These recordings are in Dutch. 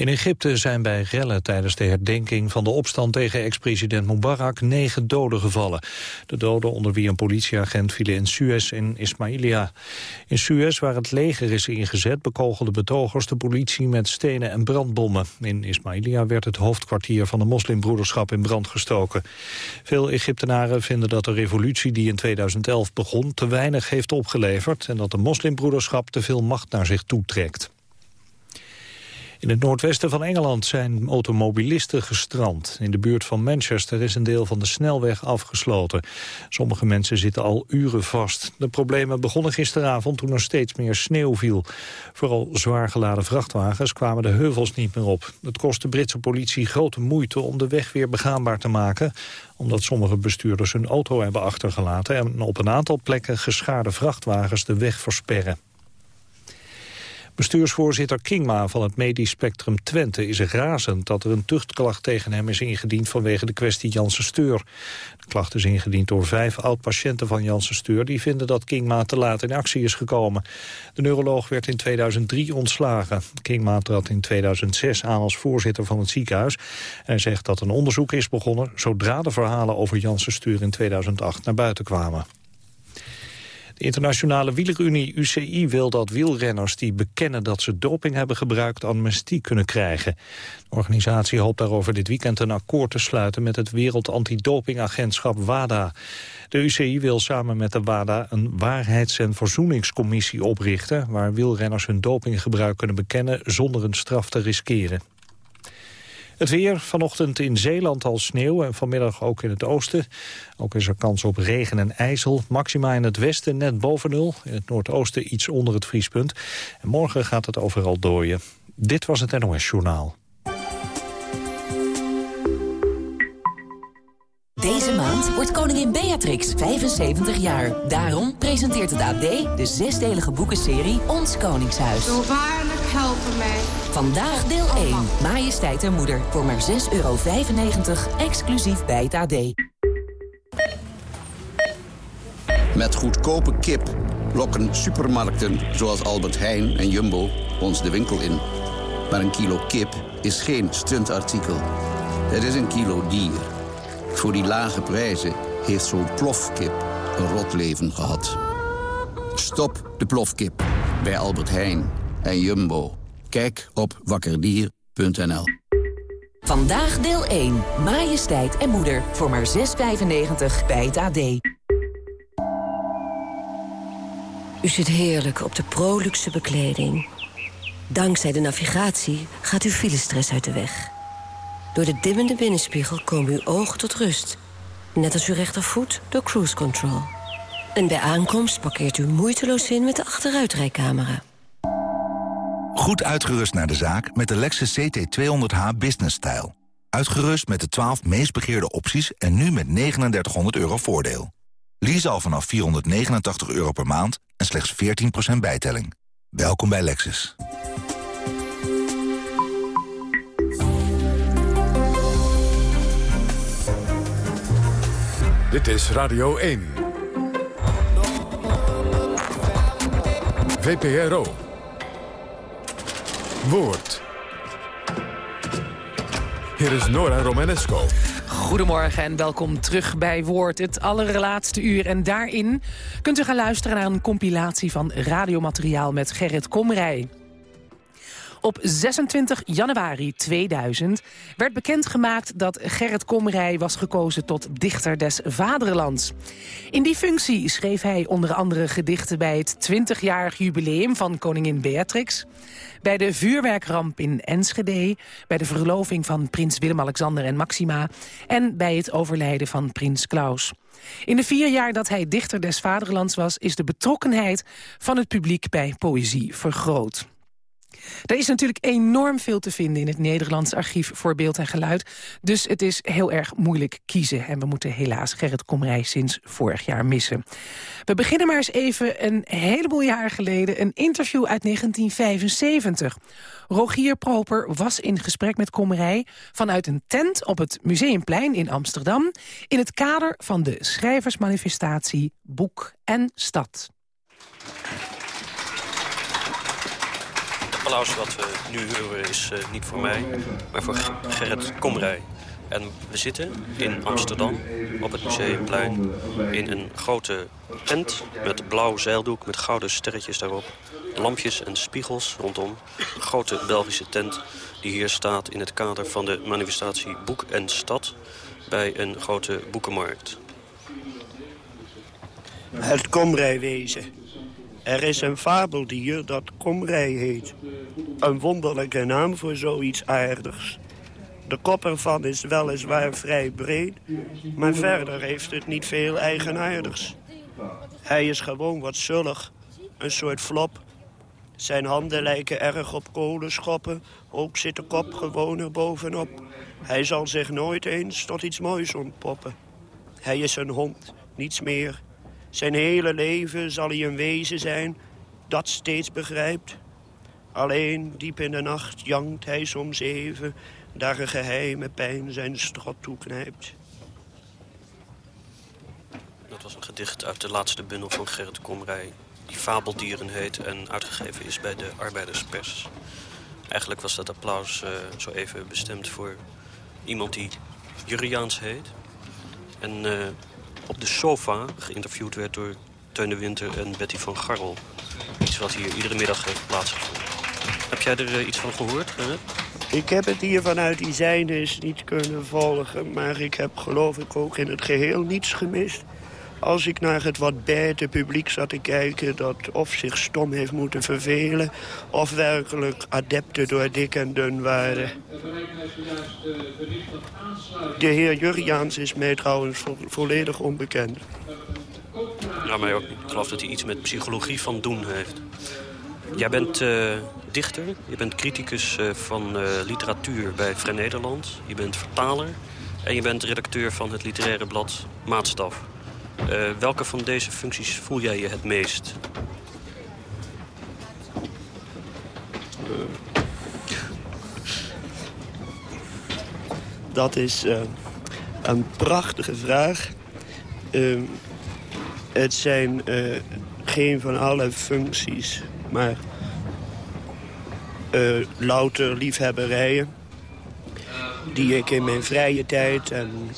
In Egypte zijn bij rellen tijdens de herdenking van de opstand tegen ex-president Mubarak negen doden gevallen. De doden onder wie een politieagent vielen in Suez en Ismailia. In Suez, waar het leger is ingezet, bekogelden betogers de politie met stenen en brandbommen. In Ismailia werd het hoofdkwartier van de moslimbroederschap in brand gestoken. Veel Egyptenaren vinden dat de revolutie die in 2011 begon te weinig heeft opgeleverd en dat de moslimbroederschap te veel macht naar zich toetrekt. In het noordwesten van Engeland zijn automobilisten gestrand. In de buurt van Manchester is een deel van de snelweg afgesloten. Sommige mensen zitten al uren vast. De problemen begonnen gisteravond toen er steeds meer sneeuw viel. Vooral zwaar geladen vrachtwagens kwamen de heuvels niet meer op. Het kost de Britse politie grote moeite om de weg weer begaanbaar te maken omdat sommige bestuurders hun auto hebben achtergelaten... en op een aantal plekken geschaarde vrachtwagens de weg versperren. Bestuursvoorzitter Kingma van het Medisch Spectrum Twente is razend dat er een tuchtklacht tegen hem is ingediend vanwege de kwestie Janssen Steur. De klacht is ingediend door vijf oud-patiënten van Janssen Steur die vinden dat Kingma te laat in actie is gekomen. De neuroloog werd in 2003 ontslagen. Kingma trad in 2006 aan als voorzitter van het ziekenhuis. Hij zegt dat een onderzoek is begonnen zodra de verhalen over Janssen Steur in 2008 naar buiten kwamen. De internationale wielerunie UCI wil dat wielrenners die bekennen dat ze doping hebben gebruikt amnestie kunnen krijgen. De organisatie hoopt daarover dit weekend een akkoord te sluiten met het Wereld Antidopingagentschap WADA. De UCI wil samen met de WADA een waarheids- en verzoeningscommissie oprichten waar wielrenners hun dopinggebruik kunnen bekennen zonder een straf te riskeren. Het weer, vanochtend in Zeeland al sneeuw en vanmiddag ook in het oosten. Ook is er kans op regen en ijzel. Maxima in het westen net boven nul. In het noordoosten iets onder het vriespunt. En morgen gaat het overal dooien. Dit was het NOS Journaal. Deze maand wordt koningin Beatrix 75 jaar. Daarom presenteert het AD de zesdelige boekenserie Ons Koningshuis. Zo helpen mij Vandaag deel 1. Majesteit en moeder. Voor maar 6,95 euro. Exclusief bij het AD. Met goedkope kip lokken supermarkten zoals Albert Heijn en Jumbo ons de winkel in. Maar een kilo kip is geen stuntartikel. Het is een kilo dier. Voor die lage prijzen heeft zo'n plofkip een rot leven gehad. Stop de plofkip bij Albert Heijn en Jumbo. Kijk op wakkerdier.nl. Vandaag deel 1. Majesteit en moeder. Voor maar 6,95 bij het AD. U zit heerlijk op de proluxe bekleding. Dankzij de navigatie gaat uw filestress uit de weg. Door de dimmende binnenspiegel komen uw ogen tot rust. Net als uw rechtervoet door cruise control. En bij aankomst parkeert u moeiteloos in met de achteruitrijcamera. Goed uitgerust naar de zaak met de Lexus CT200h Business Style. Uitgerust met de 12 meest begeerde opties en nu met 3900 euro voordeel. Lease al vanaf 489 euro per maand en slechts 14% bijtelling. Welkom bij Lexus. Dit is Radio 1. VPRO. Woord. Hier is Nora Romanesco. Goedemorgen en welkom terug bij Woord, het allerlaatste uur. En daarin kunt u gaan luisteren naar een compilatie van radiomateriaal met Gerrit Komrij. Op 26 januari 2000 werd bekendgemaakt dat Gerrit Komrij was gekozen tot dichter des vaderlands. In die functie schreef hij onder andere gedichten bij het 20-jarig jubileum van koningin Beatrix, bij de vuurwerkramp in Enschede, bij de verloving van prins Willem-Alexander en Maxima en bij het overlijden van prins Klaus. In de vier jaar dat hij dichter des vaderlands was... is de betrokkenheid van het publiek bij poëzie vergroot. Er is natuurlijk enorm veel te vinden in het Nederlands archief voor beeld en geluid. Dus het is heel erg moeilijk kiezen. En we moeten helaas Gerrit Komrij sinds vorig jaar missen. We beginnen maar eens even een heleboel jaar geleden. Een interview uit 1975. Rogier Proper was in gesprek met Komrij vanuit een tent op het Museumplein in Amsterdam... in het kader van de schrijversmanifestatie Boek en Stad. Applaus wat we nu horen is uh, niet voor mij, maar voor Gerrit Komrij. En we zitten in Amsterdam op het Museumplein in een grote tent met blauw zeildoek met gouden sterretjes daarop. Lampjes en spiegels rondom. Een grote Belgische tent die hier staat in het kader van de manifestatie Boek en Stad bij een grote boekenmarkt. Het komrijwezen. Er is een fabeldier dat komrij heet. Een wonderlijke naam voor zoiets aardigs. De kop ervan is weliswaar vrij breed, maar verder heeft het niet veel eigenaardigs. Hij is gewoon wat zullig, een soort flop. Zijn handen lijken erg op kolenschoppen, ook zit de kop gewoon er bovenop. Hij zal zich nooit eens tot iets moois ontpoppen. Hij is een hond, niets meer. Zijn hele leven zal hij een wezen zijn dat steeds begrijpt. Alleen diep in de nacht jankt hij soms even daar een geheime pijn zijn strot toeknijpt. Dat was een gedicht uit de laatste bundel van Gerrit Komrij... die Fabeldieren heet en uitgegeven is bij de Arbeiderspers. Eigenlijk was dat applaus uh, zo even bestemd voor iemand die Juriaans heet. En uh, op de sofa geïnterviewd werd door Teun de Winter en Betty van Garrel. Iets wat hier iedere middag heeft plaatsgevonden. Heb jij er uh, iets van gehoord, Gerrit? Ik heb het hier vanuit die zijnes niet kunnen volgen... maar ik heb geloof ik ook in het geheel niets gemist. Als ik naar het wat bijte publiek zat te kijken... dat of zich stom heeft moeten vervelen... of werkelijk adepten door dik en dun waren. De heer Jurriaans is mij trouwens volledig onbekend. Ja, ook. Ik geloof dat hij iets met psychologie van doen heeft. Jij bent uh, dichter, je bent criticus uh, van uh, literatuur bij Vrij Nederland. Je bent vertaler en je bent redacteur van het literaire blad Maatstaf. Welke van deze functies voel jij je het meest? Dat is een prachtige vraag. Ehm, het zijn geen van alle functies maar louter liefhebberijen die ik in mijn vrije tijd en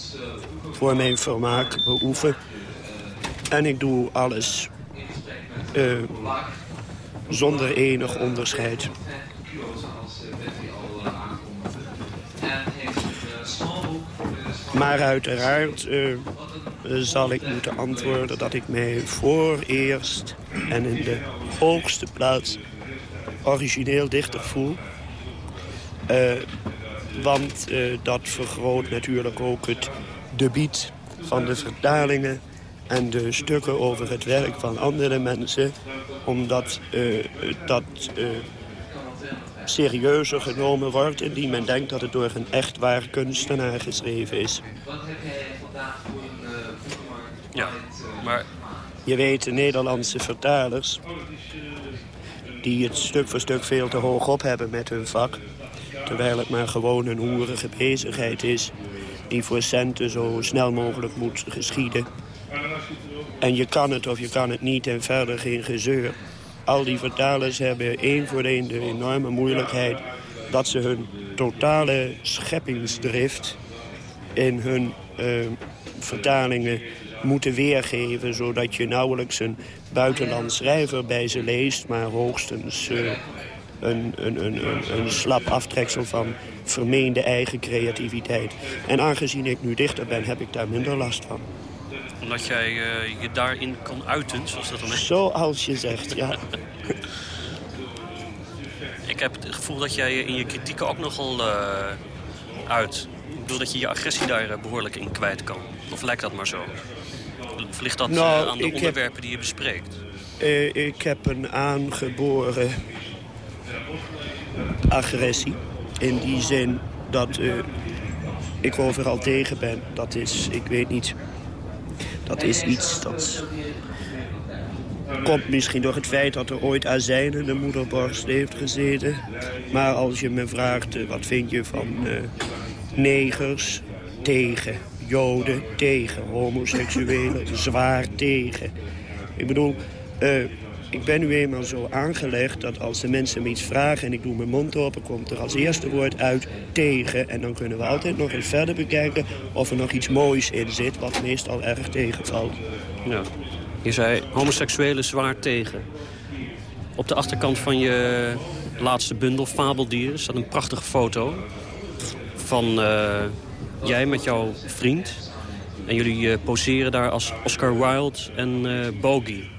voor mijn vermaak beoefen. En ik doe alles uh, zonder enig onderscheid. Maar uiteraard uh, zal ik moeten antwoorden dat ik mij voor eerst en in de hoogste plaats origineel dichter voel. Uh, want dat vergroot natuurlijk ook het debiet van de vertalingen... en de stukken over het werk van andere mensen... omdat uh, dat serieuzer genomen wordt... indien men denkt dat het door een echt waar kunstenaar geschreven is. Ja, maar... Je weet, de Nederlandse vertalers... die het stuk voor stuk veel te hoog op hebben met hun vak... terwijl het maar gewoon een hoerige bezigheid is... die voor centen zo snel mogelijk moet geschieden. En je kan het of je kan het niet en verder geen gezeur. Al die vertalers hebben één voor één de enorme moeilijkheid... dat ze hun totale scheppingsdrift in hun uh, vertalingen moeten weergeven... zodat je nauwelijks een buitenland schrijver bij ze leest... maar hoogstens uh, een, een, een, een, slap aftreksel van vermeende eigen creativiteit. En aangezien ik nu dichter ben, heb ik daar minder last van. Omdat jij uh, je daarin kan uiten, zoals dat dan is? Zoals je zegt, ja. ik heb het gevoel dat jij in je kritieken ook nogal uh, uit. Ik bedoel dat je je agressie daar behoorlijk in kwijt kan. Of lijkt dat maar zo? Of ligt dat nou, aan de onderwerpen die je bespreekt? Uh, ik heb een aangeboren agressie. In die zin dat uh, ik overal tegen ben. Dat is, ik weet niet... Dat is iets dat komt misschien door het feit dat er ooit azijn in de moederborst heeft gezeten. Maar als je me vraagt, wat vind je van negers tegen joden tegen, homoseksuelen zwaar tegen. Ik bedoel, uh, ik ben nu eenmaal zo aangelegd dat als de mensen me iets vragen... en ik doe mijn mond open, komt er als eerste woord uit tegen. En dan kunnen we altijd nog eens verder bekijken of er nog iets moois in zit... wat meestal erg tegenvalt. Je zei homoseksuelen zwaar tegen. Op de achterkant van je laatste bundel, Fabeldieren, staat een prachtige foto... van uh, jij met jouw vriend. En jullie uh, poseren daar als Oscar Wilde en uh, Bogey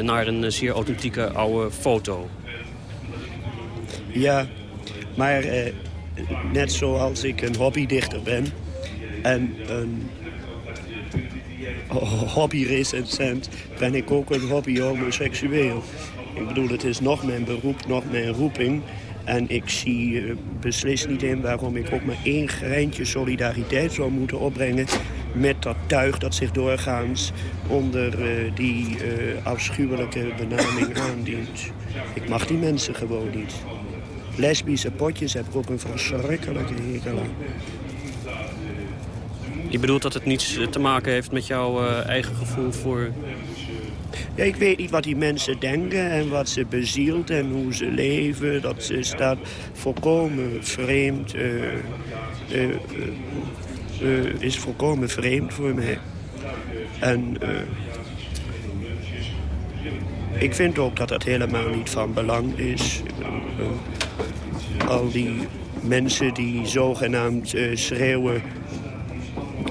naar een zeer authentieke oude foto. Ja, maar eh, net zoals ik een hobbydichter ben... en een hobbyrecensent ben ik ook een hobby homoseksueel. Ik bedoel, het is nog mijn beroep, nog mijn roeping... En ik zie uh, beslist niet in waarom ik ook maar één greintje solidariteit zou moeten opbrengen met dat tuig dat zich doorgaans onder uh, die uh, afschuwelijke benaming aandient. Ik mag die mensen gewoon niet. Lesbische potjes heb ik ook een verschrikkelijke hekel aan. Je bedoelt dat het niets te maken heeft met jouw uh, eigen gevoel voor... Ja, ik weet niet wat die mensen denken en wat ze bezielt en hoe ze leven. Dat staat volkomen vreemd... Uh, is volkomen vreemd voor mij. En uh, ik vind ook dat dat helemaal niet van belang is. Uh, al die mensen die zogenaamd schreeuwen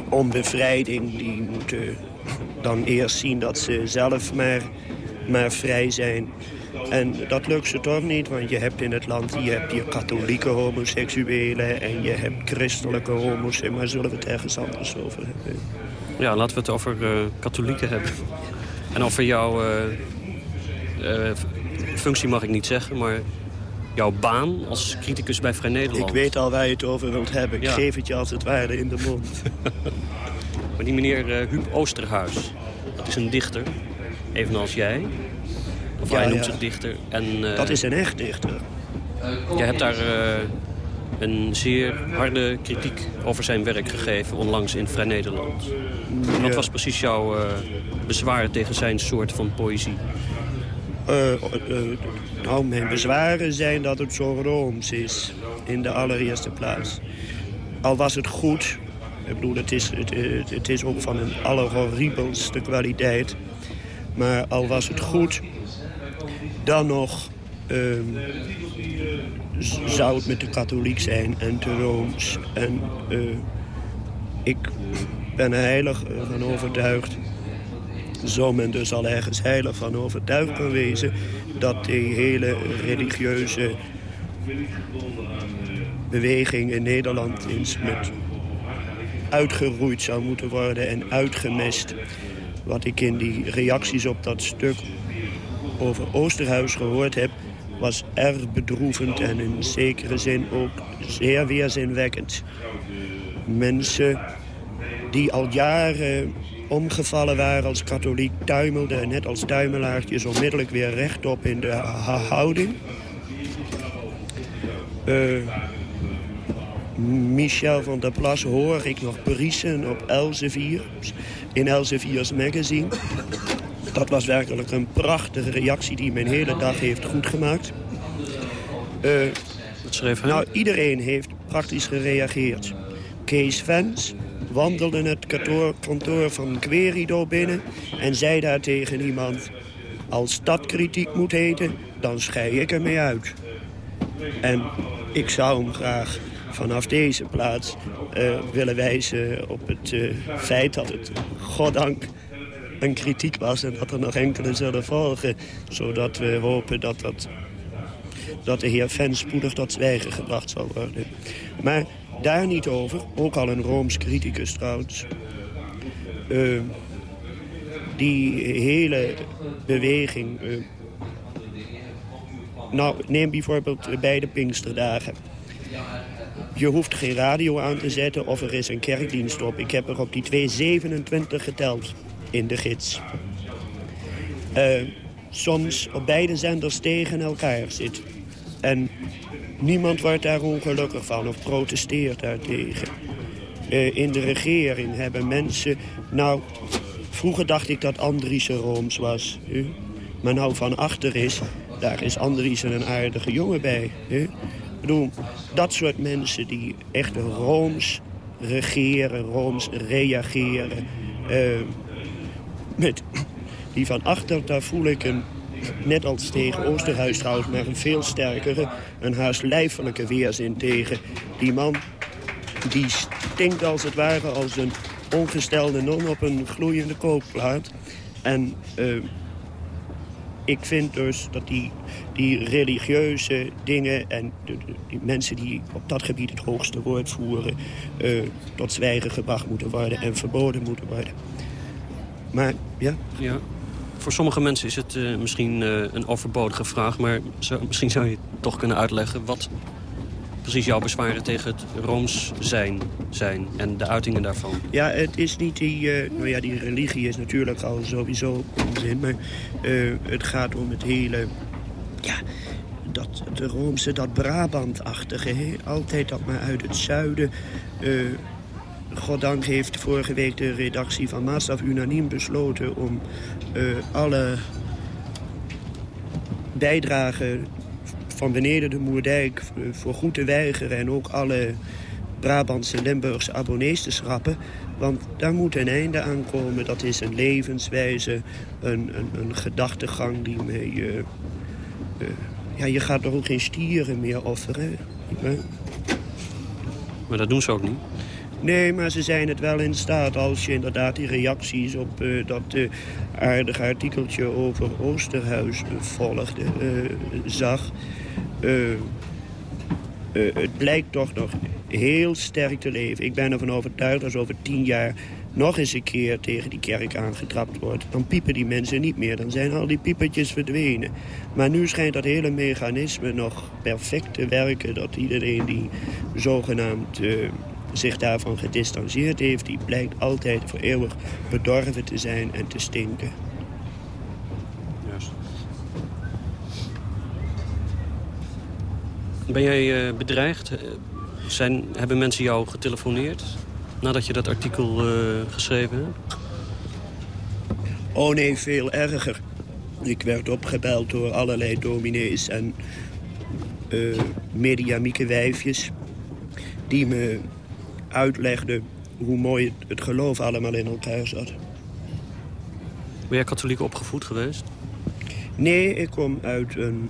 om bevrijding... die moeten dan eerst zien dat ze zelf maar, maar vrij zijn... En dat lukt ze toch niet, want je hebt in het land je hebt hier katholieke homoseksuelen... en je hebt christelijke homoseksuelen, maar zullen we het ergens anders over hebben? Ja, laten we het over uh, katholieken hebben. En over jouw uh, uh, functie mag ik niet zeggen, maar jouw baan als criticus bij Vrij Nederland. Ik weet al waar je het over wilt hebben. Ik ja. geef het je als het ware in de mond. maar die meneer Huub Oosterhuis, dat is een dichter, evenals jij... Of ja, hij noemt het dichter. En, uh, dat is een echt dichter. Je hebt daar uh, een zeer harde kritiek over zijn werk gegeven... onlangs in Vrij Nederland. Ja. Wat was precies jouw uh, bezwaar tegen zijn soort van poëzie? nou, mijn bezwaren zijn dat het zo rooms is. In de allereerste plaats. Al was het goed... Ik bedoel, het is, het, het is ook van een allerhorribelste kwaliteit... Maar al was het goed, dan nog um, zou het met de katholiek zijn en te rooms. En uh, ik ben heilig van overtuigd, zo men dus al ergens heilig van overtuigd kan wezen... dat die hele religieuze beweging in Nederland eens met uitgeroeid zou moeten worden en uitgemest. Wat ik in die reacties op dat stuk over Oosterhuis gehoord heb... was erg bedroevend en in zekere zin ook zeer weerzinwekkend. Mensen die al jaren omgevallen waren als katholiek... tuimelden, net als tuimelaartjes, onmiddellijk weer rechtop in de houding. Uh, Michel van der Plas hoor ik nog briesen op Elsevier, in Elsevier's magazine. Dat was werkelijk een prachtige reactie die mijn hele dag heeft goedgemaakt. Uh, Wat schreef hij? Nou, iedereen heeft praktisch gereageerd. Kees Vens wandelde het kantoor, kantoor van Querido binnen... en zei daar tegen iemand... als dat kritiek moet heten, dan schei ik ermee uit. En ik zou hem graag vanaf deze plaats uh, willen wijzen op het uh, feit dat het, goddank, een kritiek was... en dat er nog enkele zullen volgen, zodat we hopen dat, dat, dat de heer Ven spoedig tot zwijgen gebracht zal worden. Maar daar niet over, ook al een Rooms criticus trouwens... Uh, die hele beweging... nou, neem bijvoorbeeld bij de Pinksterdagen... Je hoeft geen radio aan te zetten of er is een kerkdienst op. Ik heb er op die 227 geteld in de gids. Uh, soms op beide zenders tegen elkaar zit. En niemand wordt daar ongelukkig van of protesteert daartegen. Uh, in de regering hebben mensen... Nou, vroeger dacht ik dat Andriessen Rooms was. Uh, Maar nou van achter is, daar is Andriessen een aardige jongen bij. Hè? Ik bedoel, dat soort mensen die echt rooms regeren, rooms reageren... Uh, met, die van achter, daar voel ik een, net als tegen Oosterhuis maar een veel sterkere, een haast lijfelijke weerzin tegen. Die man, die stinkt als het ware als een ongestelde non op een gloeiende kookplaat. En uh, ik vind dus dat die, die religieuze dingen en de, die mensen die op dat gebied het hoogste woord voeren... Uh, tot zwijgen gebracht moeten worden en verboden moeten worden. Maar, ja? Ja. Voor sommige mensen is het uh, misschien uh, een overbodige vraag... maar misschien zou je toch kunnen uitleggen... wat precies jouw bezwaren tegen het Rooms zijn, zijn en de uitingen daarvan? Ja, het is niet die... Uh, nou ja, die religie is natuurlijk al sowieso onzin. Maar uh, het gaat om het hele... Ja, dat, de Roomse, dat Brabantachtige. Altijd dat maar uit het zuiden... Uh, goddank heeft vorige week de redactie van Maasaf unaniem besloten... om alle bijdragen van beneden de Moerdijk voor goed te weigeren... en ook alle Brabantse Limburgse abonnees te schrappen. Want daar moet een einde aan komen. Dat is een levenswijze, een, een, een gedachtegang die mee... Uh, ja, je gaat er ook geen stieren meer offeren. Maar dat doen ze ook niet? Nee, maar ze zijn het wel in staat als je inderdaad die reacties op uh, dat uh, aardige artikeltje over Oosterhuis volgde, uh, zag. het blijkt toch nog heel sterk te leven. Ik ben ervan overtuigd dat over tien jaar nog eens een keer tegen die kerk aangetrapt wordt. Dan piepen die mensen niet meer, dan zijn al die piepertjes verdwenen. Maar nu schijnt dat hele mechanisme nog perfect te werken... dat iedereen die zogenaamd zich daarvan gedistanceerd heeft... die blijkt altijd voor eeuwig bedorven te zijn en te stinken. Juist. Ben jij uh, bedreigd? Zijn, hebben mensen jou getelefoneerd nadat je dat artikel uh, geschreven hebt? Oh nee, veel erger. Ik werd opgebeld door allerlei dominees en uh, mediamieke wijfjes... die me uitlegde hoe mooi het geloof allemaal in elkaar zat. Ben jij katholiek opgevoed geweest? Nee, ik kom uit een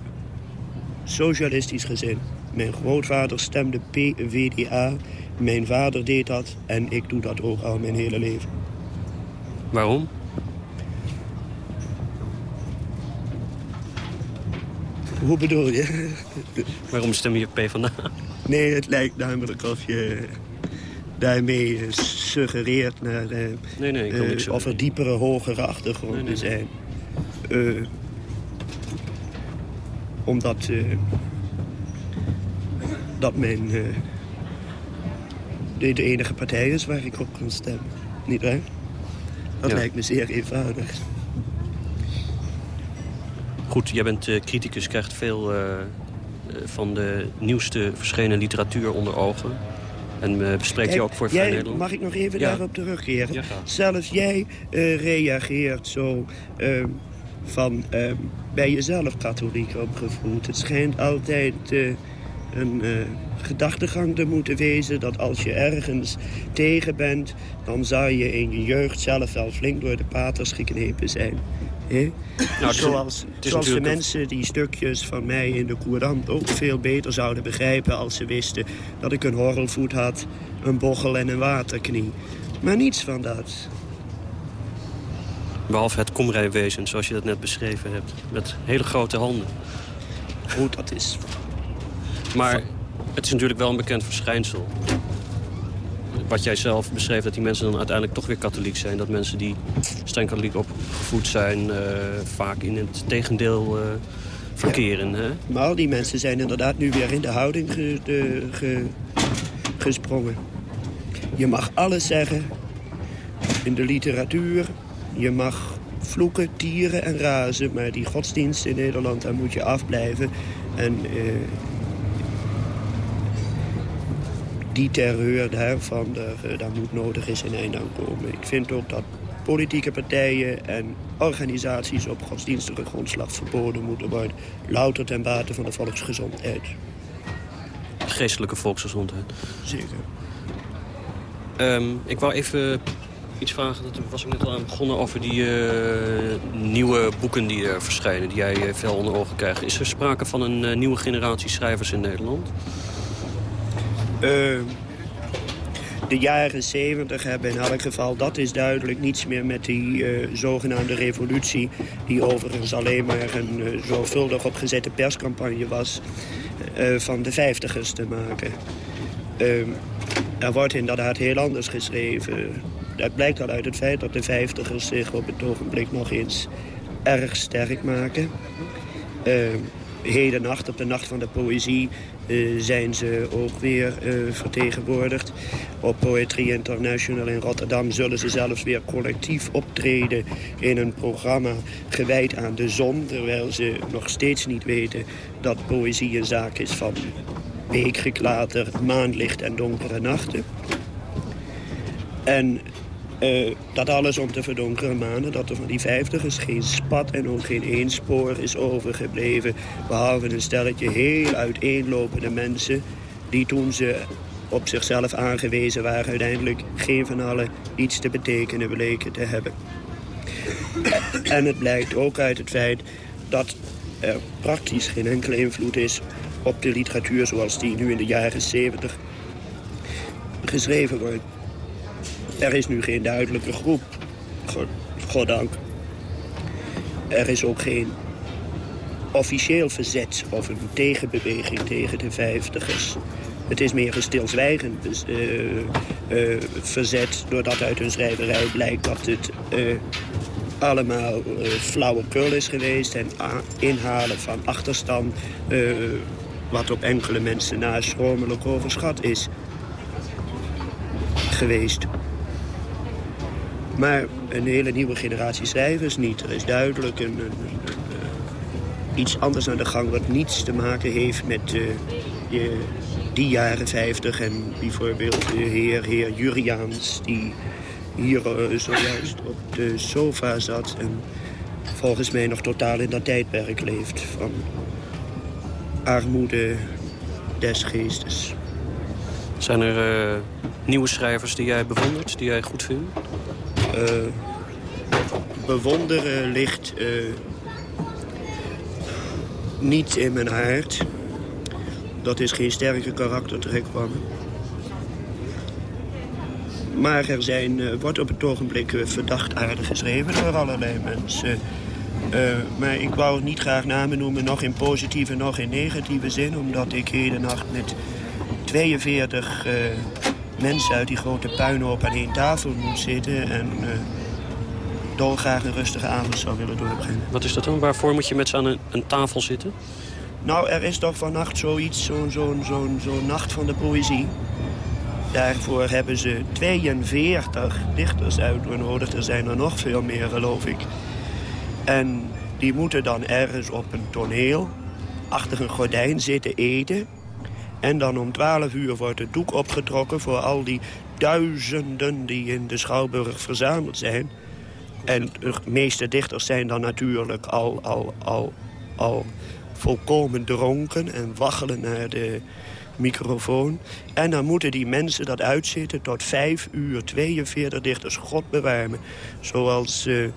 socialistisch gezin. Mijn grootvader stemde PVDA, mijn vader deed dat en ik doe dat ook al mijn hele leven. Waarom? Hoe bedoel je? Waarom stem je PvdA? Nee, het lijkt namelijk of je daarmee suggereert naar uh, nee, nee, uh, of er diepere, hogere achtergronden nee, zijn. Uh, omdat dat mijn de, de, enige partij is waar ik op kan stemmen. Niet waar? Dat ja. lijkt me zeer eenvoudig. Goed, jij bent criticus, krijgt veel van de nieuwste verschenen literatuur onder ogen. En uh, bespreekt je ook voor Vrij Nederland? Mag ik nog even ja. daarop terugkeren? Ja, Zelfs jij uh, reageert zo uh, van... bij jezelf katholiek opgevoed. Het schijnt altijd een gedachtegang te moeten wezen... dat als je ergens tegen bent... dan zou je in je jeugd zelf wel flink door de paters geknepen zijn. Nou, zoals is zoals de mensen die stukjes van mij in de courant ook veel beter zouden begrijpen... als ze wisten dat ik een horrelvoet had, een bochel en een waterknie. Maar niets van dat. Behalve het komrijwezen, zoals je dat net beschreven hebt. Met hele grote handen. Goed, dat is... Maar het is natuurlijk wel een bekend verschijnsel. Wat jij zelf beschreef, dat die mensen dan uiteindelijk toch weer katholiek zijn. Dat mensen die streng katholiek opgevoed zijn... Uh, vaak in het tegendeel uh, verkeren. Ja. Hè? Maar die mensen zijn inderdaad nu weer in de houding de, ge, gesprongen. Je mag alles zeggen in de literatuur. Je mag vloeken, tieren en razen. Maar die godsdienst in Nederland, daar moet je afblijven. En uh, die terreur daarvan, daar, daar moet nodig is een einde aan komen. Ik vind ook dat politieke partijen en organisaties op godsdienstige grondslag verboden moeten worden. Louter ten bate van de volksgezondheid. Geestelijke volksgezondheid. Zeker. Um, ik wou even iets vragen, dat was ik net al aan begonnen... over die uh, nieuwe boeken die er verschijnen, die jij veel onder ogen krijgt. Is er sprake van een uh, nieuwe generatie schrijvers in Nederland? Ehm, de jaren 70 hebben in elk geval, dat is duidelijk, niets meer met die zogenaamde revolutie... die overigens alleen maar een zorgvuldig opgezette perscampagne was... van de vijftigers te maken. Ehm, er wordt inderdaad heel anders geschreven. Dat blijkt al uit het feit dat de vijftigers zich op het ogenblik nog eens erg sterk maken. Uh, heden nacht, op de nacht van de poëzie, uh, zijn ze ook weer uh, vertegenwoordigd. Op Poetry International in Rotterdam zullen ze zelfs weer collectief optreden... in een programma gewijd aan de zon... terwijl ze nog steeds niet weten dat poëzie een zaak is van beekgeklater, maanlicht en donkere nachten. En uh, dat alles om te verdonkere maanden, dat er van die vijftigers geen spat en ook geen eenspoor is overgebleven. Behalve een stelletje heel uiteenlopende mensen die toen ze op zichzelf aangewezen waren... uiteindelijk geen van allen iets te betekenen bleken te hebben. en het blijkt ook uit het feit dat er praktisch geen enkele invloed is op de literatuur zoals die nu in de jaren 70 geschreven wordt. Er is nu geen duidelijke groep, God, goddank. Er is ook geen officieel verzet of een tegenbeweging tegen de vijftigers. Het is meer een stilzwijgend uh, uh, verzet... doordat uit hun schrijverij blijkt dat het uh, allemaal flauwekul is geweest... en inhalen van achterstand wat op enkele mensen na schromelijk overschat is geweest. Maar een hele nieuwe generatie schrijvers niet. Er is duidelijk een, iets anders aan de gang... wat niets te maken heeft met uh, je, die jaren 50 en bijvoorbeeld de heer, heer Juriaans... die hier uh, zojuist op de sofa zat... en volgens mij nog totaal in dat tijdperk leeft... van armoede des geestes. Zijn er uh, nieuwe schrijvers die jij bewondert, die jij goed vindt? Uh, bewonderen ligt uh, niet in mijn aard. Dat is geen sterke karaktertrek van me. Maar er zijn, wordt op het ogenblik verdacht aardig geschreven door allerlei mensen. Maar ik wou het niet graag namen noemen, nog in positieve, nog in negatieve zin. Omdat ik heden nacht met 42 uh, mensen uit die grote puinhoop aan één tafel moet zitten. En uh, dolgraag een rustige avond zou willen doorbrengen. Wat is dat dan? Waarvoor moet je met z'n aan een, een, tafel zitten? Nou, er is toch vannacht zoiets, zo'n zo'n zo'n zo'n nacht van de poëzie. Daarvoor hebben ze 42 dichters uitgenodigd. Er zijn er nog veel meer, geloof ik. En die moeten dan ergens op een toneel achter een gordijn zitten eten. En dan om 12 uur wordt het doek opgetrokken voor al die duizenden die in de Schouwburg verzameld zijn. En de meeste dichters zijn dan natuurlijk al, al, al, al volkomen dronken en waggelen naar de microfoon. En dan moeten die mensen dat uitzitten tot 5 uur, 42 dichters, God bewarmen. Zoals... Uh,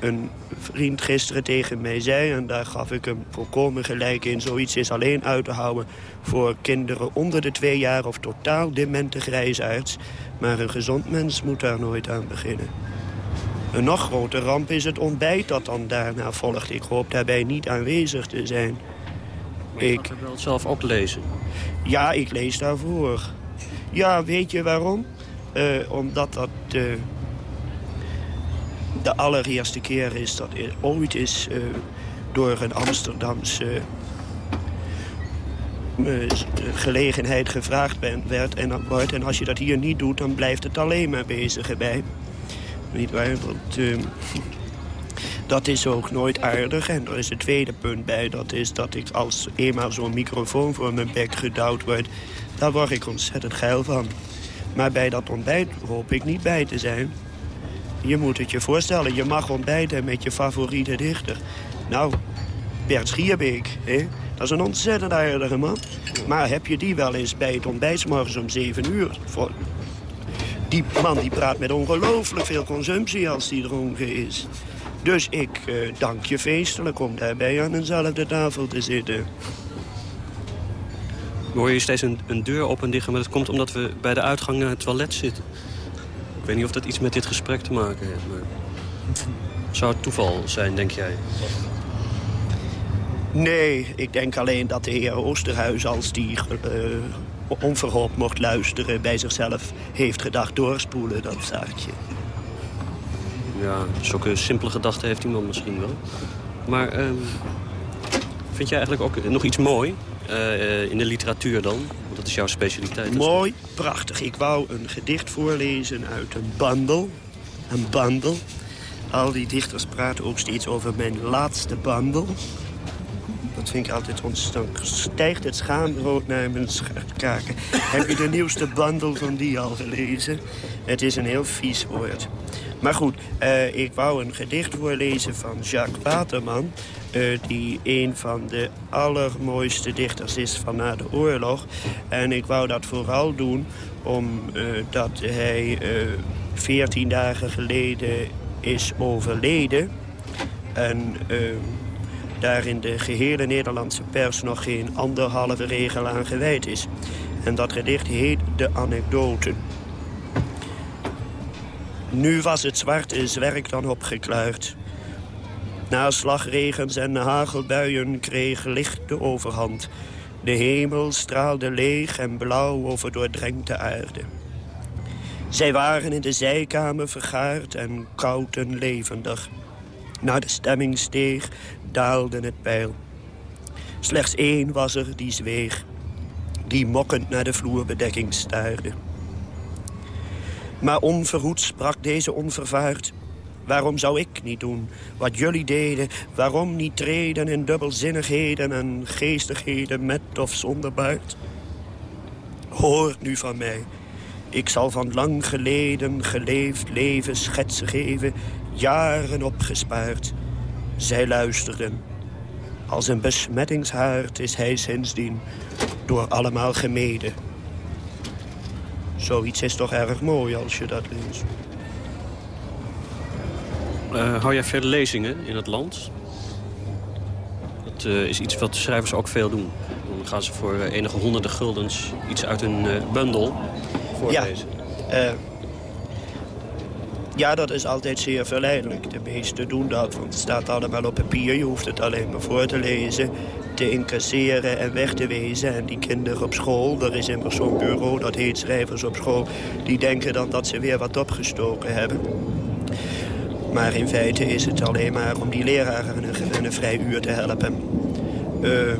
een vriend gisteren tegen mij zei... en daar gaf ik hem volkomen gelijk in... zoiets is alleen uit te houden voor kinderen onder de twee jaar... of totaal demente grijsaards. Maar een gezond mens moet daar nooit aan beginnen. Een nog grotere ramp is het ontbijt dat dan daarna volgt. Ik hoop daarbij niet aanwezig te zijn. Maar je ik wel zelf ook lezen? Ja, ik lees daarvoor. Ja, weet je waarom? Uh, omdat dat... Uh, de allereerste keer is dat ooit is uh, door een Amsterdamse uh, gelegenheid gevraagd ben, werd en wordt. En als je dat hier niet doet, dan blijft het alleen maar bezig erbij. Niet waar? Want uh, dat is ook nooit aardig. En er is het tweede punt bij. Dat is dat ik als eenmaal zo'n microfoon voor mijn bek gedouwd word... daar word ik ontzettend geil van. Maar bij dat ontbijt hoop ik niet bij te zijn je moet het je voorstellen. Je mag ontbijten met je favoriete dichter. Nou, Bert Schierbeek, hè? dat is een ontzettend aardige man. Maar heb je die wel eens bij het ontbijt morgens om 7 uur? Die man die praat met ongelooflijk veel consumptie als die dronken is. Dus ik uh, dank je feestelijk om daarbij aan eenzelfde tafel te zitten. We hoor je steeds een, een deur op en dicht, maar dat komt omdat we bij de uitgang naar het toilet zitten. Ik weet niet of dat iets met dit gesprek te maken heeft, maar... Zou het toeval zijn, denk jij? Nee, ik denk alleen dat de heer Oosterhuis, als die uh, onverhoopt mocht luisteren... bij zichzelf heeft gedacht doorspoelen, dat zaakje. Ja, zulke simpele gedachten heeft iemand misschien wel. Maar uh, vind jij eigenlijk ook nog iets mooi uh, in de literatuur dan? Want dat is jouw specialiteit. Mooi, prachtig. Ik wou een gedicht voorlezen uit een bandel. Een bandel. Al die dichters praten ook steeds over mijn laatste bandel. Dat vind ik altijd ontstaan. Stijgt het schaamrood naar mijn kaken. Heb je de nieuwste bandel van die al gelezen? Het is een heel vies woord. Maar goed, uh, ik wou een gedicht voorlezen van Jacques Waterman... Uh, die een van de allermooiste dichters is van na de oorlog. En ik wou dat vooral doen omdat uh, hij veertien dagen geleden is overleden. En daar in de gehele Nederlandse pers nog geen anderhalve regel aan gewijd is. En dat gedicht heet De Anekdoten. Nu was het zwarte zwerk dan opgeklaard. Na slagregens en hagelbuien kreeg licht de overhand. De hemel straalde leeg en blauw over doordrenkte aarde. Zij waren in de zijkamer vergaard en koud en levendig. Naar de stemming steeg, daalde het pijl. Slechts één was er die zweeg, die mokkend naar de vloerbedekking staarde. Maar onverhoed sprak deze onvervaard. Waarom zou ik niet doen wat jullie deden? Waarom niet treden in dubbelzinnigheden en geestigheden met of zonder baard? Hoort nu van mij. Ik zal van lang geleden geleefd leven schetsen geven, jaren opgespaard. Zij luisterden. Als een besmettingshaard is hij sindsdien door allemaal gemeden. Zoiets is toch erg mooi als je dat leest. Uh, hou jij verder lezingen in het land? Dat uh, is iets wat schrijvers ook veel doen. Dan gaan ze voor uh, enige honderden guldens iets uit een bundel voorlezen. Ja, ja, dat is altijd zeer verleidelijk. De meesten doen dat, want het staat allemaal op papier. Je hoeft het alleen maar voor te lezen, te incasseren en weg te wezen. En die kinderen op school, er is immers zo'n bureau, dat heet schrijvers op school... die denken dan dat ze weer wat opgestoken hebben. Maar in feite is het alleen maar om die leraren een, een vrij uur te helpen. Uh,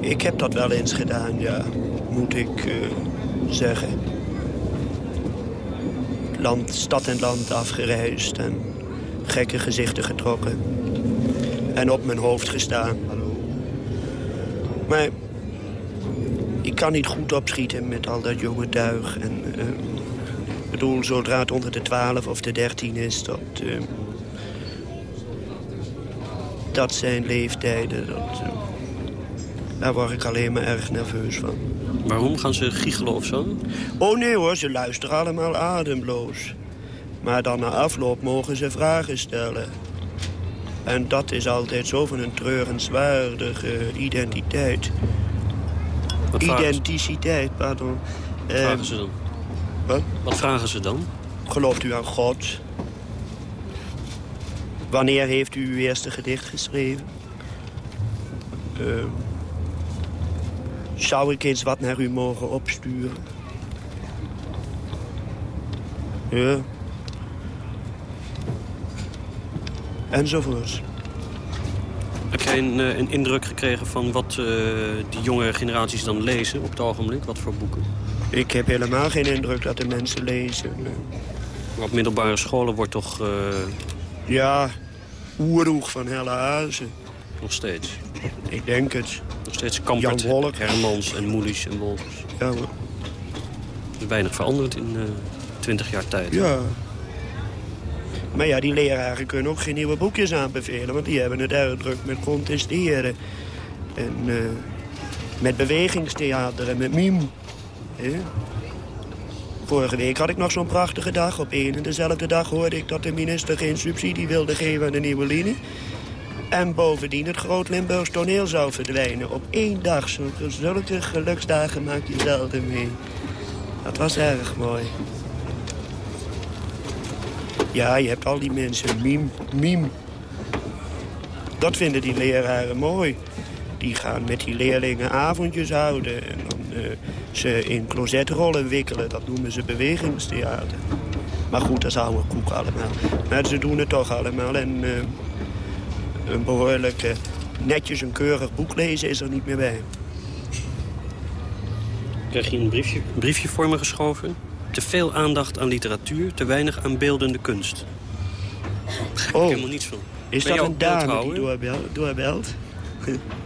ik heb dat wel eens gedaan, ja, moet ik uh, zeggen land, stad en land afgereisd en gekke gezichten getrokken. En op mijn hoofd gestaan. Maar ik kan niet goed opschieten met al dat jonge tuig. En, uh, zodra het onder de 12 of de 13 is, dat... Uh, dat zijn leeftijden, dat, uh, daar word ik alleen maar erg nerveus van. Waarom? Gaan ze giechelen of zo? Oh nee hoor, ze luisteren allemaal ademloos. Maar dan na afloop mogen ze vragen stellen. En dat is altijd zo van een treurenswaardige identiteit. Wat Identiteit, pardon. Wat vragen ehm, ze dan? Wat? Wat vragen ze dan? Gelooft u aan God? Wanneer heeft u uw eerste gedicht geschreven? Uh, zou ik eens wat naar u mogen opsturen? Ja. Enzovoorts. Heb jij een, eh, een, indruk gekregen van wat uh, die jonge generaties dan lezen op het ogenblik? Wat voor boeken? Ik heb helemaal geen indruk dat de mensen lezen. Maar op middelbare scholen wordt toch... Uh... Ja, oeroeg van Helle Hazen. Nog steeds? Ik denk het. Nog steeds Kampert, Hermans en Moelis en Wolters. Ja, maar... Er is weinig veranderd in... Uh... twintig jaar tijd. Ja. Maar ja, die leraren kunnen ook geen nieuwe boekjes aanbevelen... want die hebben het erg druk met contesteren. En uh, met bewegingstheater en met mime. Vorige week had ik nog zo'n prachtige dag. Op één en dezelfde dag hoorde ik dat de minister geen subsidie wilde geven aan de nieuwe linie. En bovendien het Groot Limburgs toneel zou verdwijnen. Op één dag. Zulke geluksdagen maak je zelden mee. Dat was erg mooi. Ja, je hebt al die mensen. Miem, miem. Dat vinden die leraren mooi. Die gaan met die leerlingen avondjes houden. Ze in closetrollen wikkelen. Dat noemen ze bewegingstheater. Maar goed, dat is oude koek allemaal. Maar ze doen het toch allemaal. En uh, een behoorlijk uh, netjes een keurig boek lezen is er niet meer bij. Krijg je een briefje, briefje voor me geschoven? Te veel aandacht aan literatuur, te weinig aan beeldende kunst. Daar oh. ik helemaal niets van. Is dat een dame die doorbelt? doorbelt?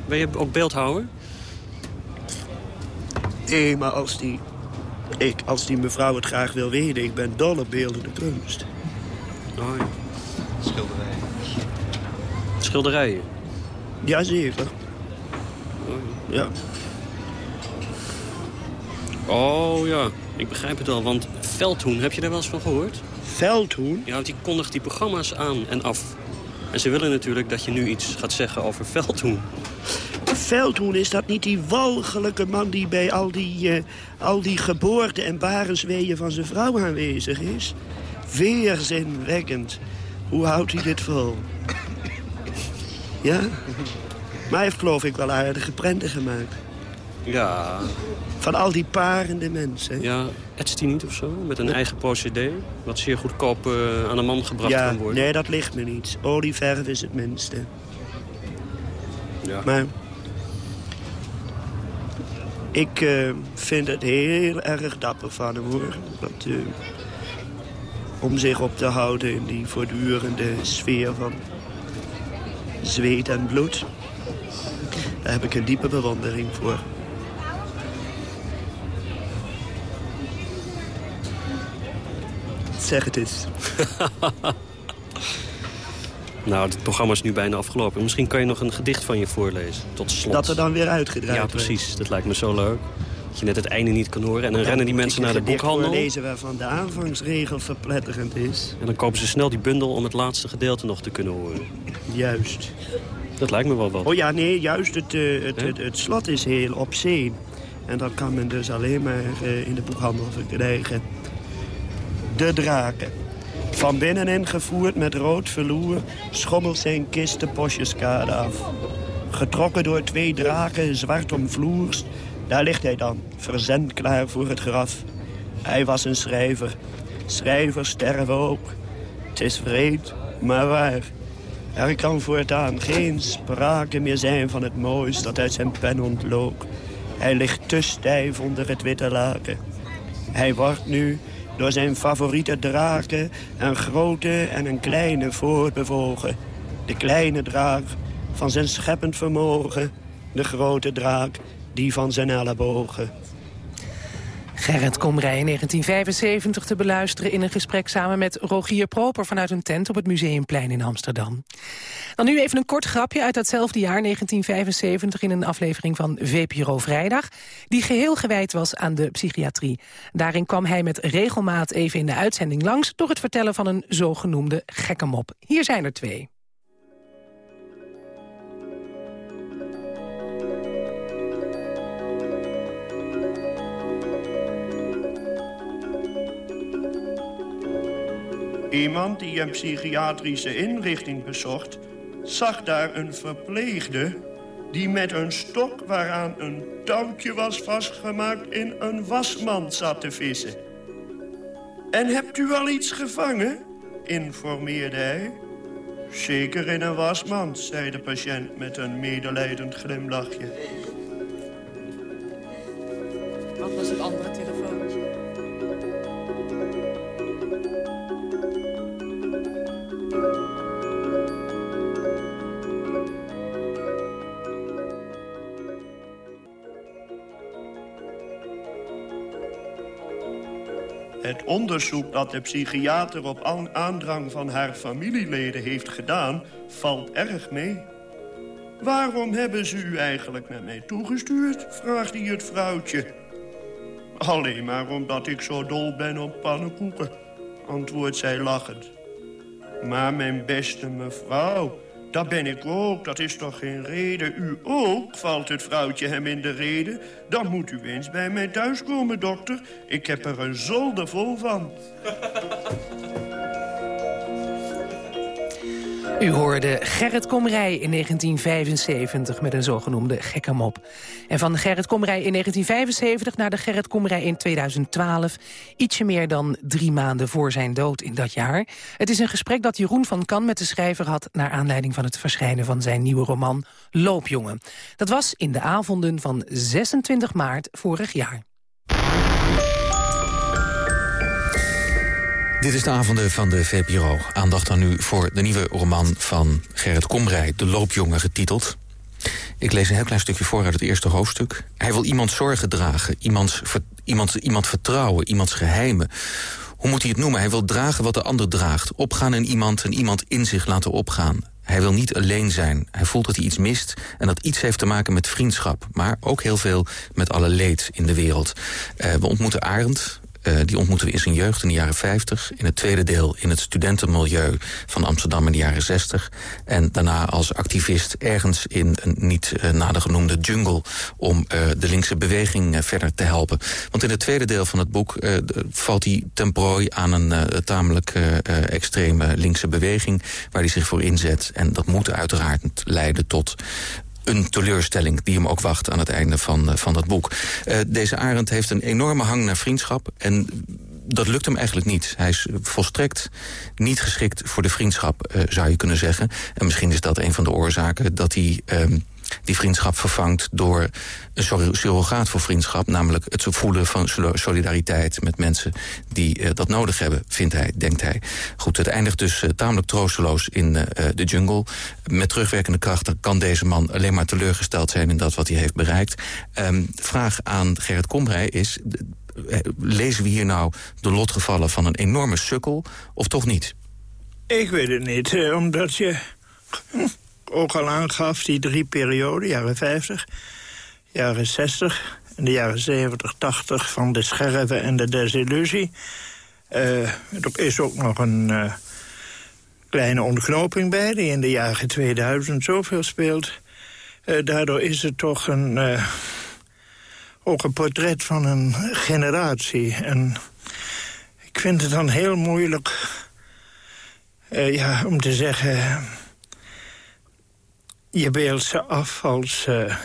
Ben je ook beeldhouwer? Nee, maar als die, ik, als die mevrouw het graag wil weten... ik ben dol op beeldende kunst. Oh ja. Schilderijen. Schilderijen? Jazeker. Oh, ja. Oh ja, ik begrijp het al, want Veldhoen, heb je daar wel eens van gehoord? Veldhoen? Ja, want die kondigt die programma's aan en af. En ze willen natuurlijk dat je nu iets gaat zeggen over Veldhoen. Veldhoen, is dat niet die walgelijke man die bij al die, uh, al die geboorten en barensweeën van zijn vrouw aanwezig is? Weerzinwekkend. Hoe houdt hij dit vol? Ja? Maar hij heeft geloof ik wel aardige prenten gemaakt. Ja. Van al die parende mensen. Ja, etst hij niet of zo? Met een eigen procedé? Wat zeer goedkoop uh, aan de man gebracht kan worden? Nee, dat ligt me niet. Olieverf is het minste. Ja. Maar ik uh, vind het heel erg dapper van hem, hoor. Uh, om zich op te houden in die voortdurende sfeer van zweet en bloed. Daar heb ik een diepe bewondering voor. Zeg het eens. nou, het programma is nu bijna afgelopen. Misschien kan je nog een gedicht van je voorlezen, tot slot. Dat er dan weer uitgedraaid Ja, precies. Dat lijkt me zo leuk. Dat je net het einde niet kan horen. En dan rennen die mensen naar de boekhandel. lezen waarvan de aanvangsregel verpletterend is. En dan kopen ze snel die bundel om het laatste gedeelte nog te kunnen horen. Juist. Dat lijkt me wel wat. Oh ja, nee, juist. Het, uh, het, het, het, slot is heel obscene. En dat kan men dus alleen maar uh, in de boekhandel verkrijgen. De draken. Van binnenin gevoerd met rood verloer schommelt zijn kist de af. Getrokken door twee draken, zwart omvloers, daar ligt hij dan, verzend klaar voor het graf. Hij was een schrijver. Schrijvers sterven ook. Het is vreed, maar waar. Er kan voortaan geen sprake meer zijn van het moois dat uit zijn pen ontlook. Hij ligt te stijf onder het witte laken. Hij wordt nu door zijn favoriete draken een grote en een kleine voortbewogen. De kleine draak van zijn scheppend vermogen, de grote draak die van zijn ellebogen. Gerrit Komrij in 1975 te beluisteren in een gesprek samen met Rogier Proper vanuit een tent op het Museumplein in Amsterdam. Dan nu even een kort grapje uit datzelfde jaar 1975 in een aflevering van VPRO Vrijdag, die geheel gewijd was aan de psychiatrie. Daarin kwam hij met regelmaat even in de uitzending langs door het vertellen van een zogenoemde gekke mop. Hier zijn er twee. Iemand die een psychiatrische inrichting bezocht... zag daar een verpleegde die met een stok waaraan een touwtje was vastgemaakt... in een wasmand zat te vissen. En hebt u al iets gevangen? informeerde hij. Zeker in een wasmand, zei de patiënt met een medelijdend glimlachje. Wat was het andere telefoontje? Het onderzoek dat de psychiater op aandrang van haar familieleden heeft gedaan... valt erg mee. Waarom hebben ze u eigenlijk naar mij toegestuurd? vraagt hij het vrouwtje. Alleen maar omdat ik zo dol ben op pannenkoeken, antwoordt zij lachend. Maar mijn beste mevrouw, dat ben ik ook, dat is toch geen reden. U ook, valt het vrouwtje hem in de reden. Dan moet u eens bij mij thuiskomen, dokter. Ik heb er een zolder vol van. U hoorde Gerrit Komrij in 1975 met een zogenoemde gekke mop. En van Gerrit Komrij in 1975 naar de Gerrit Komrij in 2012... ietsje meer dan drie maanden voor zijn dood in dat jaar. Het is een gesprek dat Jeroen van Kan met de schrijver had... naar aanleiding van het verschijnen van zijn nieuwe roman Loopjongen. Dat was in de avonden van 26 maart vorig jaar. Dit is de avonden van de VPRO. Aandacht dan nu voor de nieuwe roman van Gerrit Komrij... De Loopjongen getiteld. Ik lees een heel klein stukje voor uit het eerste hoofdstuk. Hij wil iemand zorgen dragen, iemands, iemand, iemand vertrouwen, iemands geheimen. Hoe moet hij het noemen? Hij wil dragen wat de ander draagt. Opgaan in iemand en iemand in zich laten opgaan. Hij wil niet alleen zijn. Hij voelt dat hij iets mist en dat iets heeft te maken met vriendschap. Maar ook heel veel met alle leed in de wereld. Uh, we ontmoeten Arend, uh, die ontmoeten we in zijn jeugd in de jaren 50. In het tweede deel in het studentenmilieu van Amsterdam in de jaren 60. En daarna als activist ergens in een niet uh, nader genoemde jungle... om uh, de linkse beweging verder te helpen. Want in het tweede deel van het boek valt hij ten prooi aan een tamelijk extreme linkse beweging... waar hij zich voor inzet. En dat moet uiteraard leiden tot een teleurstelling die hem ook wacht aan het einde van, uh, van dat boek. Uh, deze Arend heeft een enorme hang naar vriendschap en dat lukt hem eigenlijk niet. Hij is volstrekt niet geschikt voor de vriendschap, uh, zou je kunnen zeggen. En misschien is dat een van de oorzaken dat hij... Um, die vriendschap vervangt door een surrogaat voor vriendschap... namelijk het voelen van solidariteit met mensen die uh, dat nodig hebben, vindt hij, denkt hij. Goed, het eindigt dus uh, tamelijk troosteloos in uh, de jungle. Met terugwerkende krachten kan deze man alleen maar teleurgesteld zijn... in dat wat hij heeft bereikt. Um, vraag aan Gerrit Komrij is... lezen we hier nou de lotgevallen van een enorme sukkel, of toch niet? Ik weet het niet, omdat je ook al aangaf, die drie perioden, jaren 50, jaren 60 en de jaren 70, 80 van de scherven en de desillusie. Uh, er is ook nog een uh, kleine ontknoping bij, die in de jaren 2000 zoveel speelt. Uh, daardoor is het toch een, ook een portret van een generatie. En ik vind het dan heel moeilijk ja, om te zeggen je beeldt ze af als uh,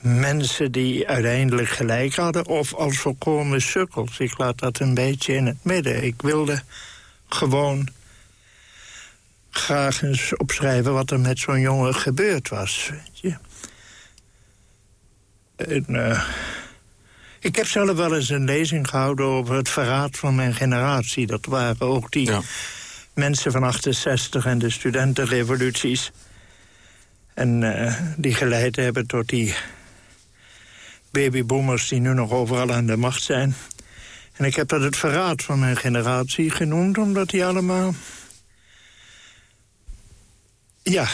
mensen die uiteindelijk gelijk hadden... of als volkomen sukkels. Ik laat dat een beetje in het midden. Ik wilde gewoon graag eens opschrijven wat er met zo'n jongen gebeurd was. Weet je. En, uh, ik heb zelf wel eens een lezing gehouden over het verraad van mijn generatie. Dat waren ook die... Ja mensen van 68 en de studentenrevoluties. En uh, die geleid hebben tot die babyboomers die nu nog overal aan de macht zijn. En ik heb dat het verraad van mijn generatie genoemd, omdat die allemaal... ja,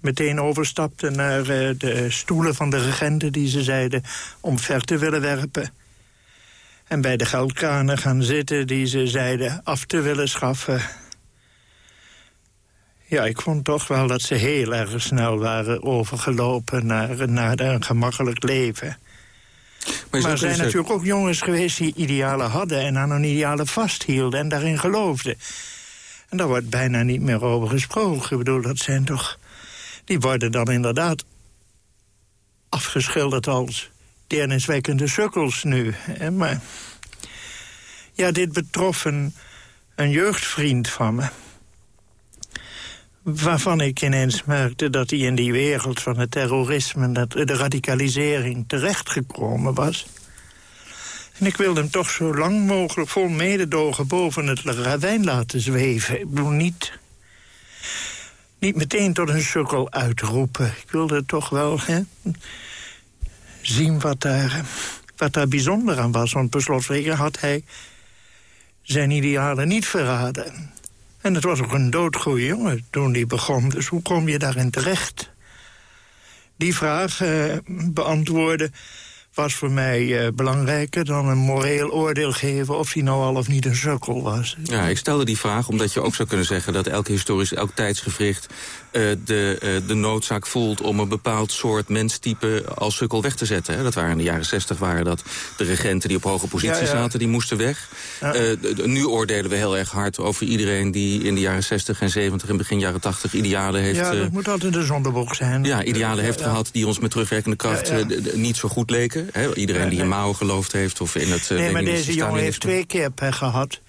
meteen overstapten naar uh, de stoelen van de regenten... die ze zeiden omver te willen werpen. En bij de geldkranen gaan zitten die ze zeiden af te willen schaffen... Ja, ik vond toch wel dat ze heel erg snel waren overgelopen naar, naar een gemakkelijk leven. Maar, maar er zijn natuurlijk ook jongens geweest die idealen hadden... en aan hun idealen vasthielden en daarin geloofden. En daar wordt bijna niet meer over gesproken. Ik bedoel, dat zijn toch... Die worden dan inderdaad afgeschilderd als deerniswekkende sukkels nu. Maar ja, dit betrof een, een jeugdvriend van me waarvan ik ineens merkte dat hij in die wereld van het terrorisme... Dat, de radicalisering terechtgekomen was. En ik wilde hem toch zo lang mogelijk vol mededogen boven het ravijn laten zweven. Ik bedoel, niet, niet meteen tot een sukkel uitroepen. Ik wilde toch wel hè, zien wat daar wat daar bijzonder aan was. Want per had hij zijn idealen niet verraden. En het was ook een doodgoeie jongen toen die begon. Dus hoe kom je daarin terecht? Die vraag eh, beantwoorden was voor mij uh, belangrijker dan een moreel oordeel geven... of hij nou al of niet een sukkel was. Ja, ik stelde die vraag omdat je ook zou kunnen zeggen... dat elke historisch, elk tijdsgevricht de, uh, de noodzaak voelt... om een bepaald soort menstype als sukkel weg te zetten. Hè? Dat waren in de jaren zestig waren dat de regenten die op hoge positie ja, ja. zaten... die moesten weg. Ja. nu oordelen we heel erg hard over iedereen... die in de jaren 60 en 70 en begin jaren 80 idealen heeft... Ja, dat moet altijd een zondebok zijn. Ja, idealen heeft gehad die ons met terugwerkende kracht niet zo goed leken. He, iedereen die in Mao geloofd heeft of in het... nee, maar deze jongen heeft twee keer pech gehad.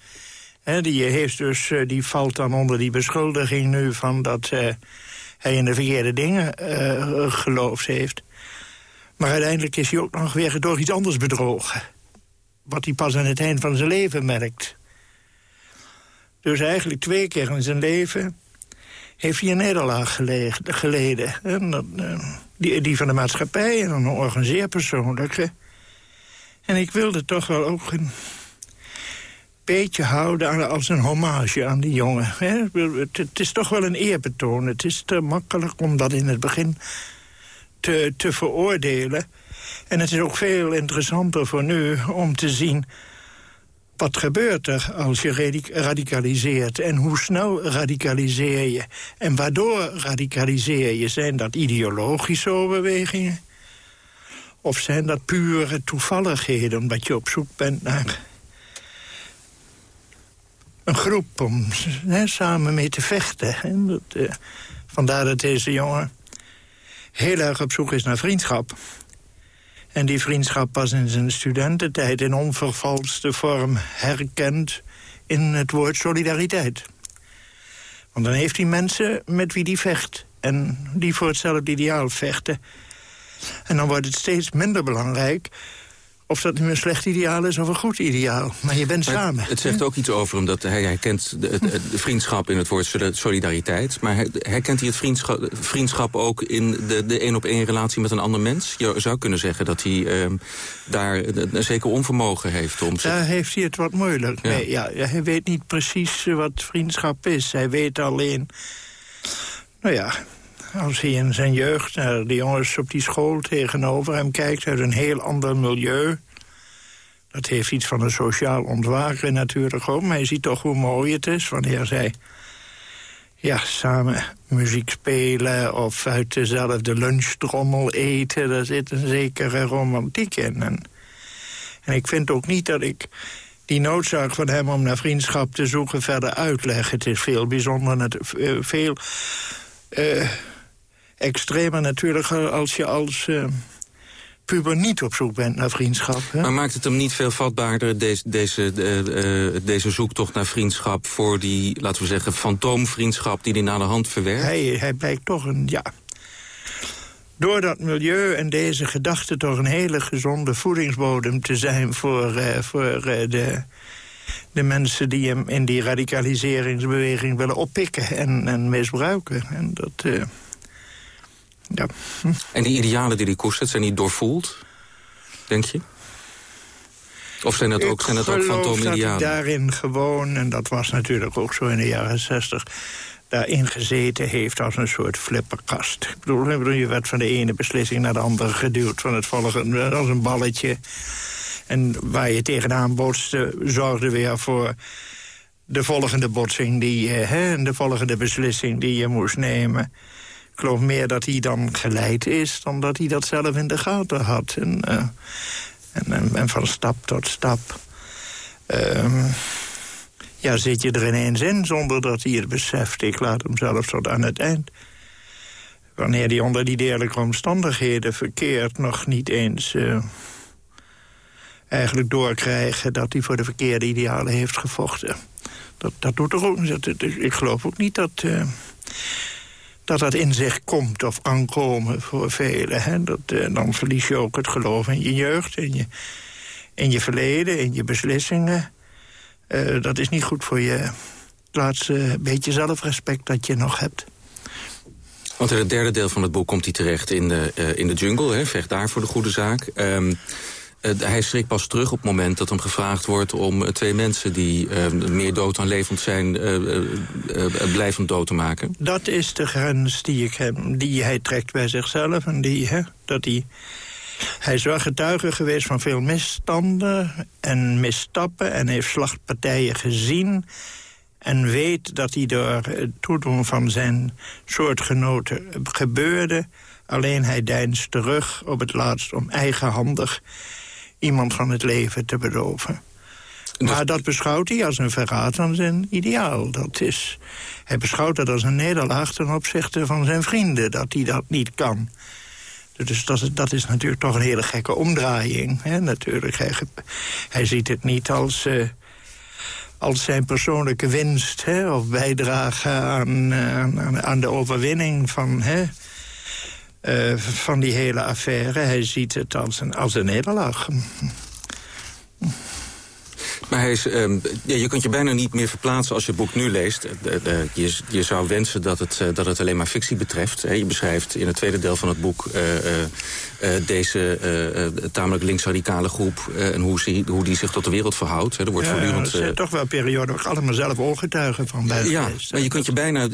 Die, heeft dus, die valt dan onder die beschuldiging nu van dat uh, hij in de verkeerde dingen uh, geloofd heeft. Maar uiteindelijk is hij ook nog weer door iets anders bedrogen. Wat hij pas aan het eind van zijn leven merkt. Dus eigenlijk twee keer in zijn leven heeft hij een nederlaag geleden. En dat, die, die van de maatschappij en een organiseerpersoonlijke. En ik wilde toch wel ook een beetje houden als een hommage aan die jongen. Hè? Het, het, is toch wel een eerbetoon. Het is te makkelijk om dat in het begin te, te veroordelen. En het is ook veel interessanter voor nu om te zien... Wat gebeurt er als je radicaliseert? En hoe snel radicaliseer je? En waardoor radicaliseer je? Zijn dat ideologische overwegingen? Of zijn dat pure toevalligheden, omdat je op zoek bent naar een groep om samen mee te vechten? En dat, uh, vandaar dat deze jongen heel erg op zoek is naar vriendschap. En die vriendschap pas in zijn studententijd in onvervalste vorm herkend in het woord solidariteit. Want dan heeft hij mensen met wie die vecht. En die voor hetzelfde ideaal vechten. En dan wordt het steeds minder belangrijk of dat nu een slecht ideaal is of een goed ideaal. Maar je bent maar samen. Het, het zegt ook iets over hem dat hij herkent de, de, de, vriendschap in het woord solidariteit. Maar herkent hij het vriendschap, vriendschap ook in de, de één-op-één relatie met een ander mens? Je zou kunnen zeggen dat hij uh, daar een zeker onvermogen heeft. Om daar heeft hij het wat moeilijk ja. mee. Ja, hij weet niet precies wat vriendschap is. Hij weet alleen... Nou ja, als hij in zijn jeugd naar de jongens op die school tegenover hem kijkt... uit een heel ander milieu. Dat heeft iets van een sociaal ontwaken natuurlijk ook. Maar hij ziet toch hoe mooi het is wanneer zij ja, samen muziek spelen... of uit dezelfde lunchtrommel eten. Daar zit een zekere romantiek in. En, ik vind ook niet dat ik die noodzaak van hem om naar vriendschap te zoeken verder uitleg. Het is veel bijzonder, veel... Uh, extremer natuurlijk als je als uh, puber niet op zoek bent naar vriendschap. Hè? Maar maakt het hem niet veel vatbaarder, deze, deze, uh, uh, deze zoektocht naar vriendschap... voor die, laten we zeggen, fantoomvriendschap die hij na de hand verwerkt? Hij, hij blijkt toch een, ja... Door dat milieu en deze gedachte toch een hele gezonde voedingsbodem te zijn... voor, uh, voor de, de mensen die hem in die radicaliseringsbeweging willen oppikken en, en misbruiken. En dat... Ja. En die idealen die hij koestert, zijn die doorvoeld, denk je? Of zijn dat ook, zijn dat ook fantoomidealen? dat daarin gewoon, en dat was natuurlijk ook zo in de jaren zestig... daarin gezeten heeft als een soort flipperkast. Ik bedoel, je werd van de ene beslissing naar de andere geduwd... van het volgende, als een balletje. En waar je tegenaan botste, zorgde weer voor de volgende botsing... Die, hè, de volgende beslissing die je moest nemen... Ik geloof meer dat hij dan geleid is... dan dat hij dat zelf in de gaten had. En, uh, en, van stap tot stap... Uh, ja, zit je er ineens in zonder dat hij het beseft. Ik laat hem zelfs tot aan het eind. Wanneer hij onder die dierlijke omstandigheden verkeert... nog niet eens uh, eigenlijk doorkrijgen... dat hij voor de verkeerde idealen heeft gevochten. Dat, dat doet er ook. Ik geloof ook niet dat... Uh, dat dat in zich komt of kan komen voor velen. Dat, uh, dan verlies je ook het geloof in je jeugd, in je, in je verleden, in je beslissingen. Uh, dat is niet goed voor je laatste beetje zelfrespect dat je nog hebt. Want in het derde deel van het boek komt hij terecht in de, uh, in de jungle, hè, vecht daar voor de goede zaak. Um, hij schrikt pas terug op het moment dat hem gevraagd wordt... om twee mensen die meer dood dan levend zijn... blijvend dood te maken. Dat is de grens die, ik hem, die hij trekt bij zichzelf. En die, hè, dat hij, hij is wel getuige geweest van veel misstanden en misstappen... en heeft slachtpartijen gezien en weet dat hij door het toedoen van zijn soortgenoten gebeurde. Alleen hij deinst terug op het laatst om eigenhandig iemand van het leven te beroven. Maar dat beschouwt hij als een verraad aan zijn ideaal. Dat is, hij beschouwt dat als een nederlaag ten opzichte van zijn vrienden... dat hij dat niet kan. Dus dat is, dat is natuurlijk toch een hele gekke omdraaiing. Hè? Natuurlijk, hij, hij ziet het niet als... Uh, als zijn persoonlijke winst hè, of bijdrage aan, aan, aan de overwinning van, hè, uh, van die hele affaire. Hij ziet het als een, als een nederlaag. Maar hij is, um, ja, je kunt je bijna niet meer verplaatsen als je het boek nu leest. De, de, je, je, zou wensen dat het, uh, dat het alleen maar fictie betreft. Je beschrijft in het tweede deel van het boek uh, uh, deze tamelijk linksradicale groep... en hoe, ze, hoe die zich tot de wereld verhoudt. er wordt ja, voortdurend... Er zijn toch wel perioden waar ik allemaal zelf oorgetuigen van ben Ja, geweest, maar je kunt je bijna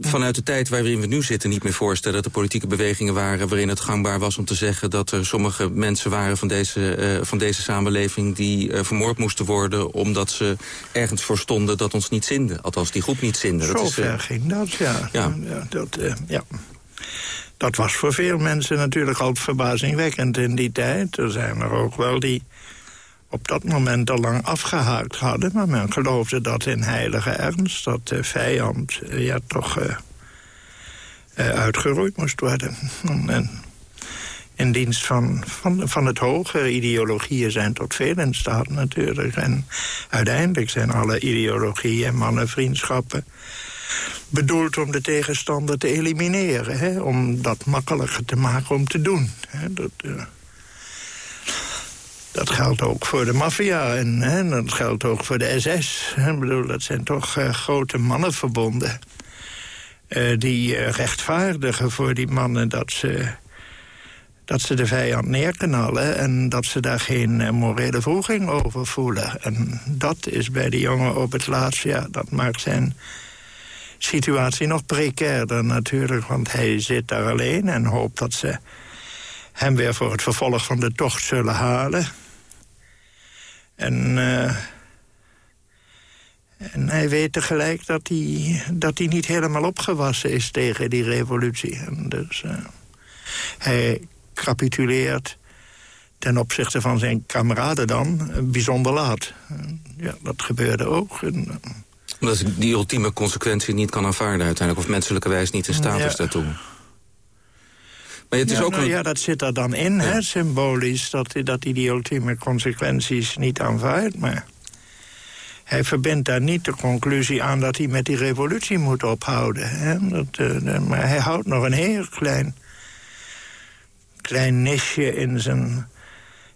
vanuit de tijd waarin we nu zitten... niet meer voorstellen dat er politieke bewegingen waren... waarin het gangbaar was om te zeggen dat er sommige mensen waren van deze, van deze samenleving... die vermoord moesten worden omdat ze ergens voor stonden dat ons niet zinde. Althans, die groep niet zinde. Zo dat is, ver uh, ging dat, ja. ja. ja dat, uh, ja. dat was voor veel mensen natuurlijk al verbazingwekkend in die tijd. Er zijn er ook wel die op dat moment al lang afgehaakt hadden... maar men geloofde dat in heilige ernst, dat de vijand uh, ja, toch uitgeroeid moest worden. En in dienst van, van, van het hoge. Ideologieën zijn tot veel in staat natuurlijk. En uiteindelijk zijn alle ideologieën en mannenvriendschappen bedoeld om de tegenstander te elimineren. Hè? Om dat makkelijker te maken om te doen. Hè? Dat, uh, dat geldt ook voor de maffia en dat geldt ook voor de SS. Ik bedoel, dat zijn toch uh, grote mannenverbonden... Uh, die rechtvaardigen voor die mannen dat ze dat ze de vijand neerknallen... en dat ze daar geen uh, morele vroeging over voelen. En dat is bij die jongen op het laatst... ja, dat maakt zijn situatie nog precairder natuurlijk... want hij zit daar alleen en hoopt dat ze hem weer voor het vervolg van de tocht zullen halen. En... Uh, en hij weet tegelijk dat hij, dat hij niet helemaal opgewassen is tegen die revolutie. En dus uh, hij capituleert ten opzichte van zijn kameraden dan bijzonder laat. Ja, dat gebeurde ook. En, Omdat die ultieme consequentie niet kan aanvaarden uiteindelijk... of menselijkerwijs niet in staat Ja. is daartoe. Maar het is ja, ook nou een- ja, dat zit er dan in, hè, symbolisch... Dat, hij- dat hij die ultieme consequenties niet aanvaardt. Maar hij verbindt daar niet de conclusie aan... dat hij met die revolutie moet ophouden. Hè. Dat, eh, maar hij houdt nog een heel klein, klein nisje in zijn,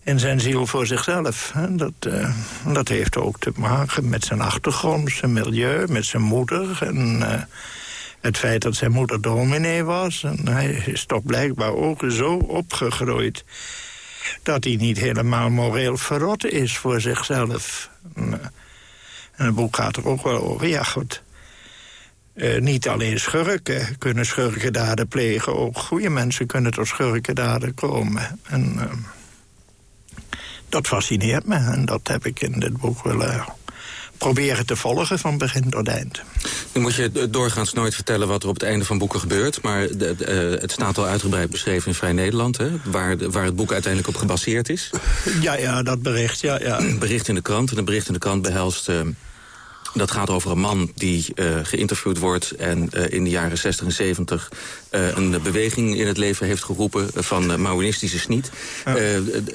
in zijn ziel voor zichzelf. Hè. Dat, eh, dat heeft ook te maken met zijn achtergrond, zijn milieu, met zijn moeder... en eh, het feit dat zijn moeder dominee was. En hij is toch blijkbaar ook zo opgegroeid... dat hij niet helemaal moreel verrot is voor zichzelf. En, en het boek gaat er ook wel over. Ja, goed. Eh, niet alleen schurken kunnen schurkendaden plegen. Ook goede mensen kunnen tot schurkendaden komen. En eh, dat fascineert me. En dat heb ik in dit boek willen proberen te volgen van begin tot eind. Nu moet je doorgaans nooit vertellen wat er op het einde van boeken gebeurt. Maar de, de, eh, het staat al uitgebreid beschreven in Vrij Nederland. Hè, waar, de- waar het boek uiteindelijk op gebaseerd is. Ja, ja, dat bericht, ja, ja. Een bericht in de krant. En een bericht in de krant behelst... eh, dat gaat over een man die eh, geïnterviewd wordt... en eh, in de jaren 60 en 70 eh, een beweging in het leven heeft geroepen... van Maoïstische sniet.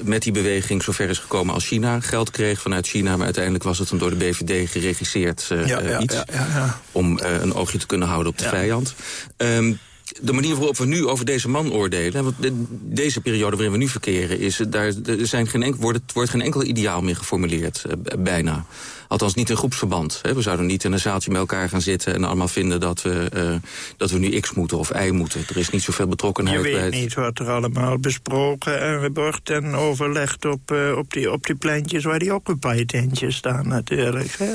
Met die beweging zover is gekomen als China geld kreeg vanuit China... maar uiteindelijk was het een door de BVD geregisseerd Ja, ja, iets... ja, om een oogje te kunnen houden op de Ja. vijand. Ehm, de manier waarop we nu over deze man oordelen... Want deze periode waarin we nu verkeren... Is, daar, er zijn geen enkel, wordt, wordt geen enkel ideaal meer geformuleerd, eh, bijna. Althans niet in groepsverband. Hè. We zouden niet in een zaaltje met elkaar gaan zitten... en allemaal vinden dat we, uh, dat we nu X moeten of Y moeten. Er is niet zoveel betrokkenheid bij Je weet niet wat er allemaal besproken en wordt en overlegd... op, uh, op, die, op die pleintjes waar die Occupy-tentjes staan natuurlijk. Hè.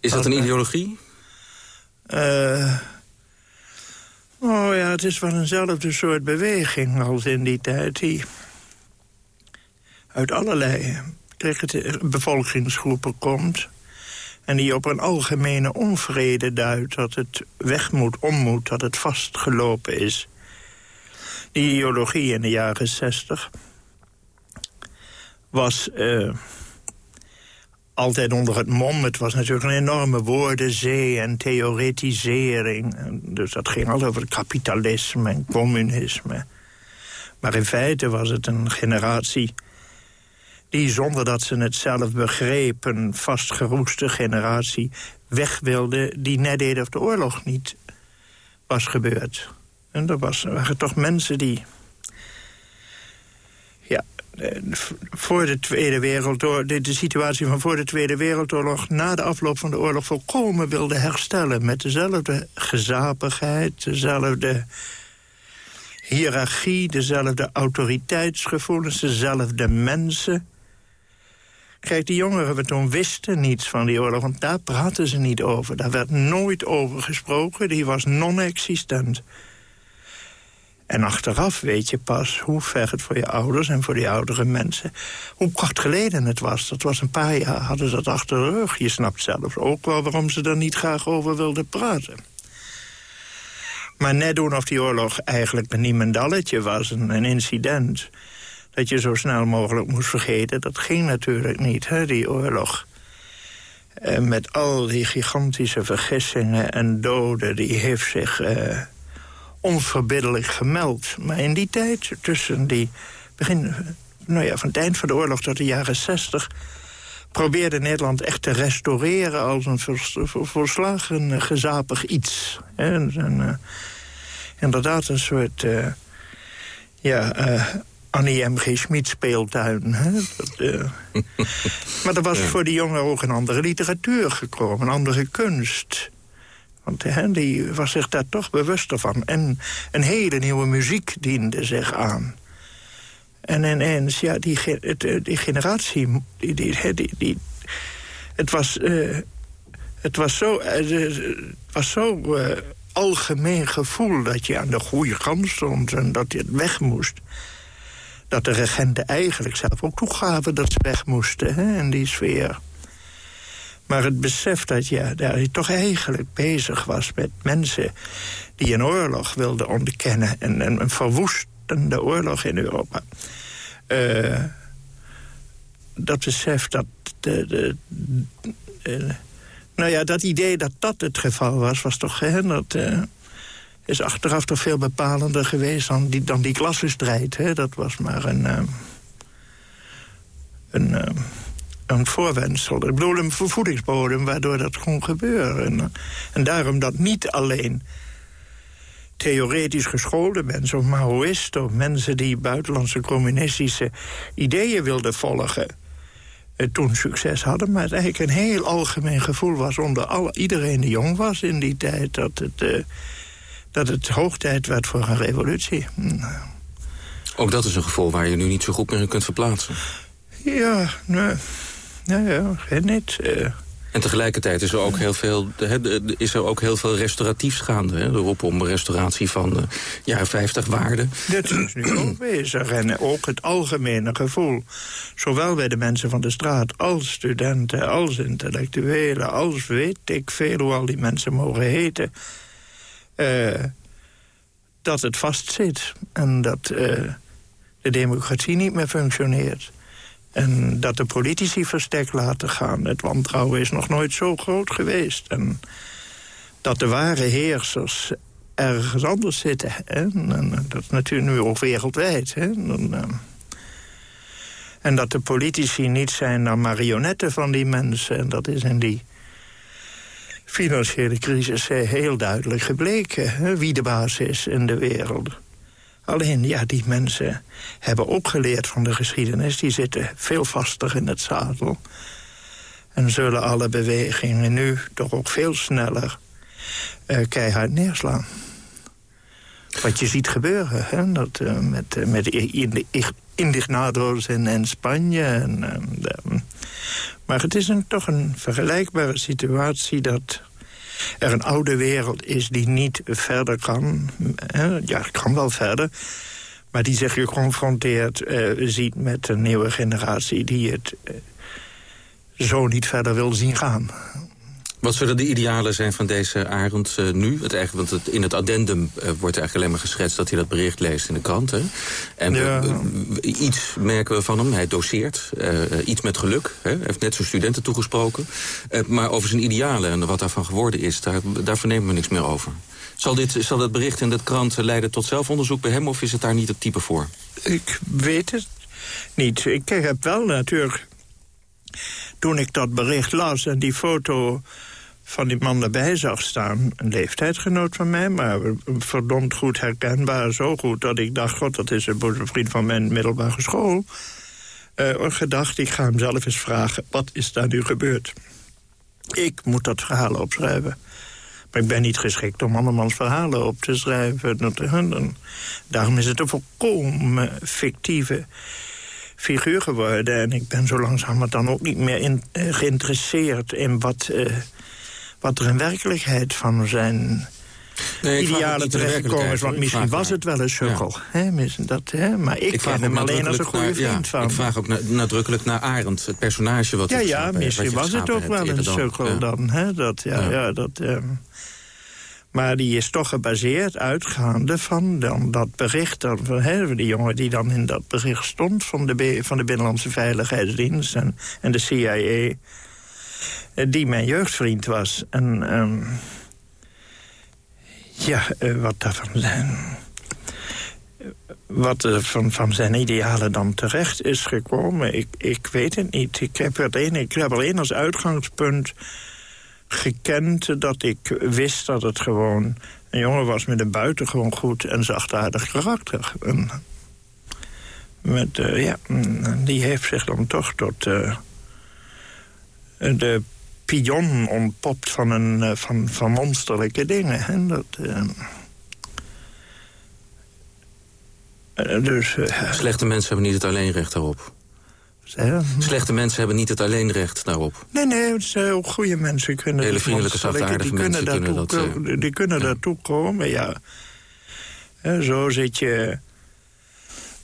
Is dat een ideologie? Uh, oh ja, het is wel eenzelfde soort beweging als in die tijd. Die uit allerlei bevolkingsgroepen komt... en die op een algemene onvrede duidt dat het weg moet, om moet... dat het vastgelopen is. Die ideologie in de jaren zestig was... Uh, altijd onder het mom. Het was natuurlijk een enorme woordenzee en theoretisering. Dus dat ging al over kapitalisme en communisme. Maar in feite was het een generatie die zonder dat ze het zelf begreep... een vastgeroeste generatie weg wilde... die net of de oorlog niet was gebeurd. En er, was, waren toch mensen die voor de Tweede Wereldoorlog, de, de, situatie van voor de Tweede Wereldoorlog... na de afloop van de oorlog volkomen wilde herstellen... met dezelfde gezapigheid, dezelfde hiërarchie... dezelfde autoriteitsgevoelens, dezelfde mensen. Kijk, die jongeren we toen wisten niets van die oorlog... want daar praten ze niet over. Daar werd nooit over gesproken, die was non-existent... En achteraf weet je pas hoe ver het voor je ouders en voor die oudere mensen... hoe kort geleden het was. Dat was een paar jaar, hadden ze dat achter de rug. Je snapt zelfs ook wel waarom ze er niet graag over wilden praten. Maar net doen of die oorlog eigenlijk een niemendalletje was, een, een incident... dat je zo snel mogelijk moest vergeten, dat ging natuurlijk niet, hè, die oorlog... Eh, met al die gigantische vergissingen en doden, die heeft zich... Uh, onverbiddelijk gemeld. Maar in die tijd, tussen die begin, nou ja, van het eind van de oorlog tot de jaren zestig probeerde Nederland echt te restaureren als een volslagen eh, gezapig iets. En, en uh, inderdaad een soort... Uh, ja, uh, Annie M. G. Schmid speeltuin. Hè? Dat, maar er was voor die jongen ook een andere literatuur gekomen, een andere kunst. Want die was zich daar toch bewuster van. En een hele nieuwe muziek diende zich aan. En ineens, ja, die, die generatie... Die, die, het was... Uh, het was zo, het was zo algemeen gevoel dat je aan de goede kant stond... en dat je het weg moest. Dat de regenten eigenlijk zelf ook toegaven dat ze weg moesten hè, in die sfeer. Maar het besef dat dat hij toch eigenlijk bezig was met mensen... die een oorlog wilden onderkennen. En, een verwoestende oorlog in Europa. Uh, dat besef dat... De, de, uh, nou ja, dat idee dat dat het geval was, was toch... Dat uh, is achteraf toch veel bepalender geweest dan die, dan die klassenstrijd. Hè? Dat was maar een... een een voorwensel. Ik bedoel een vervoedingsbodem waardoor dat kon gebeuren. En, daarom dat niet alleen theoretisch geschoolde mensen of Maoïsten... of mensen die buitenlandse communistische ideeën wilden volgen... Eh, toen succes hadden, maar het eigenlijk een heel algemeen gevoel was... onder alle, iedereen die jong was in die tijd... dat het, uh, dat het hoog tijd werd voor een revolutie. Ook dat is een gevoel waar je nu niet zo goed meer kunt verplaatsen. Ja, nee ja, ja, niet. Uh. En tegelijkertijd is er ook heel veel, is er ook heel veel restauratiefs gaande. Hè? De roep om restauratie van de jaren 50 waarden. Dat is nu ook bezig. En ook het algemene gevoel. Zowel bij de mensen van de straat als studenten, als intellectuelen... als weet ik veel hoe al die mensen mogen heten... Uh, dat het vastzit en dat uh, de democratie niet meer functioneert. En dat de politici verstek laten gaan. Het wantrouwen is nog nooit zo groot geweest. En dat de ware heersers ergens anders zitten. Hè? En dat is natuurlijk nu ook wereldwijd. Hè? En, eh, en dat de politici niet zijn dan marionetten van die mensen. En dat is in die financiële crisis heel duidelijk gebleken hè, wie de baas is in de wereld. Alleen, ja, die mensen hebben ook geleerd van de geschiedenis. Die zitten veel vaster in het zadel. En zullen alle bewegingen nu toch ook veel sneller uh, keihard neerslaan. Wat je ziet gebeuren, hè? Dat, uh, met, uh, met indignado's in, in Spanje. En, maar het is een, toch een vergelijkbare situatie dat er een oude wereld is die niet verder kan. Ja, kan wel verder. Maar die zich geconfronteerd uh, ziet met een nieuwe generatie... die het uh, zo niet verder wil zien gaan. Wat zullen de idealen zijn van deze Arend uh, nu? Het eigenlijk, want het, in het addendum uh, wordt eigenlijk alleen maar geschetst... dat hij dat bericht leest in de krant. Hè? En ja. we, iets merken we van hem. Hij doseert. Uh, iets met geluk. Hè? Hij heeft net zijn studenten toegesproken. maar over zijn idealen en wat daarvan geworden is... daar, daar vernemen we niks meer over. Zal, dit, zal dat bericht in de krant leiden tot zelfonderzoek bij hem... of is het daar niet het type voor? Ik weet het niet. Ik heb wel natuurlijk... toen ik dat bericht las en die foto van die man erbij zag staan. Een leeftijdsgenoot van mij, maar verdomd goed herkenbaar. Zo goed dat ik dacht, god, dat is een vriend van mijn middelbare school. Uh, gedacht, ik ga hem zelf eens vragen, wat is daar nu gebeurd? Ik moet dat verhaal opschrijven. Maar ik ben niet geschikt om andermans verhalen op te schrijven. Daarom is het een volkomen fictieve figuur geworden. En ik ben zo langzamerhand dan ook niet meer geïnteresseerd in wat... Uh, wat er in werkelijkheid van zijn nee, idealen terechtgekomen is. Want misschien was het wel een sukkel. Ja. dat, hè? Maar ik, ik ken hem alleen als een goede vriend van. Ik vraag ook nadrukkelijk naar Arend, het personage wat Ja, ja, misschien was het ook wel een sukkel dan. Hè? Dat, ja, ja. dat... Um, maar die is toch gebaseerd, uitgaande van dan dat bericht... Dan, hè, die jongen die dan in dat bericht stond... van de, van de Binnenlandse Veiligheidsdienst en, en de CIA... Eh, die mijn jeugdvriend was. En um, ja, uh, wat daarvan zijn... Wat er van, van zijn idealen dan terecht is gekomen, ik, ik weet het niet. Ik heb, alleen, ik heb alleen als uitgangspunt gekend dat ik wist dat het gewoon een jongen was met een buitengewoon goed en zachtaardig karakter. En met, ja, die heeft zich dan toch tot de pion ontpopt van, een, uh, van, van monsterlijke dingen. Hè? Dat, uh... dus, Slechte mensen hebben niet het alleenrecht daarop. Slechte mensen hebben niet het alleenrecht daarop. Nee, nee, het zijn ook goede mensen. Kunnen Hele vriendelijke, zachtaardige mensen kunnen dat... Die kunnen ja. daartoe komen, ja. En zo zit je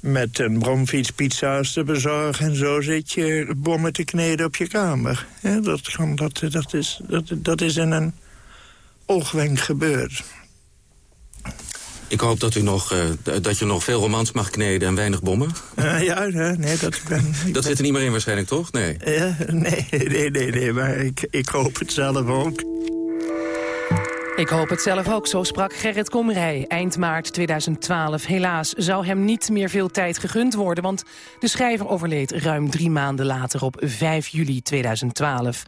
met een bromfiets pizza's te bezorgen... en zo zit je bommen te kneden op je kamer. Ja, dat, kan, dat, dat, is, dat, dat is in een oogwenk gebeurd. Ik hoop dat u nog, uh, dat je nog veel romans mag kneden en weinig bommen. Uh, ja, nee, dat ben... dat zit er niet meer in waarschijnlijk, toch? Nee. Ja, nee, nee, nee, nee, maar ik, ik hoop het zelf ook. Ik hoop het zelf ook, zo sprak Gerrit Komrij eind maart 2012. Helaas zou hem niet meer veel tijd gegund worden... want de schrijver overleed ruim drie maanden later op 5 juli 2012.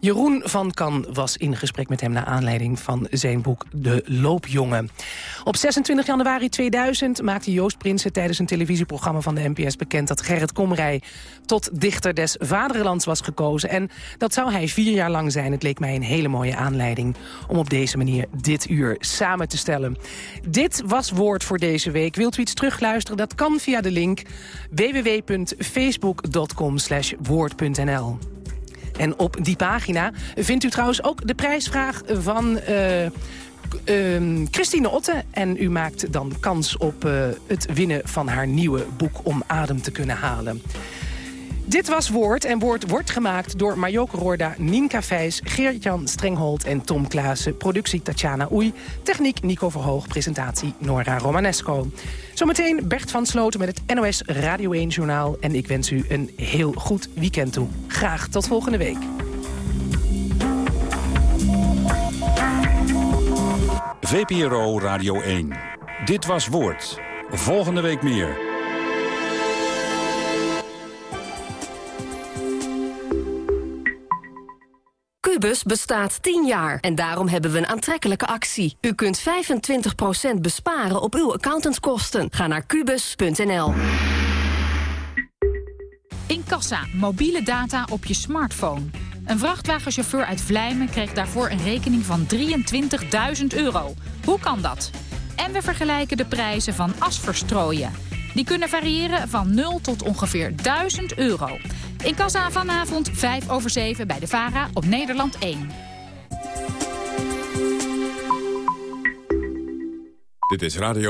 Jeroen van Kan was in gesprek met hem... naar aanleiding van zijn boek De Loopjongen. Op 26 januari 2000 maakte Joost Prinsen... tijdens een televisieprogramma van de NPS bekend... dat Gerrit Komrij tot dichter des vaderlands was gekozen. En dat zou hij vier jaar lang zijn. Het leek mij een hele mooie aanleiding... om op deze manier dit uur samen te stellen. Dit was Woord voor deze week. Wilt u iets terugluisteren? Dat kan via de link www.facebook.com woord.nl. En op die pagina vindt u trouwens ook de prijsvraag van... Uh, uh, Christine Otte. En u maakt dan kans op uh, het winnen van haar nieuwe boek om adem te kunnen halen. Dit was Woord en Woord wordt gemaakt door Marjoke Roorda, Nienka Vijs, Geert-Jan Strenghold en Tom Klaassen. Productie Tatjana Oei, techniek Nico Verhoog, presentatie Nora Romanesco. Zometeen Bert van Sloten met het NOS Radio 1 Journaal. En ik wens u een heel goed weekend toe. Graag tot volgende week. VPRO Radio 1. Dit was Woord. Volgende week meer. Cubus bestaat 10 jaar en daarom hebben we een aantrekkelijke actie. U kunt 25% besparen op uw accountantskosten. Ga naar kubus.nl. Incassa, mobiele data op je smartphone. Een vrachtwagenchauffeur uit Vlijmen kreeg daarvoor een rekening van 23.000 euro. Hoe kan dat? En we vergelijken de prijzen van asverstrooien. Die kunnen variëren van 0 tot ongeveer 1000 euro. In kassa vanavond 5 over 7 bij de VARA op Nederland 1. Dit is Radio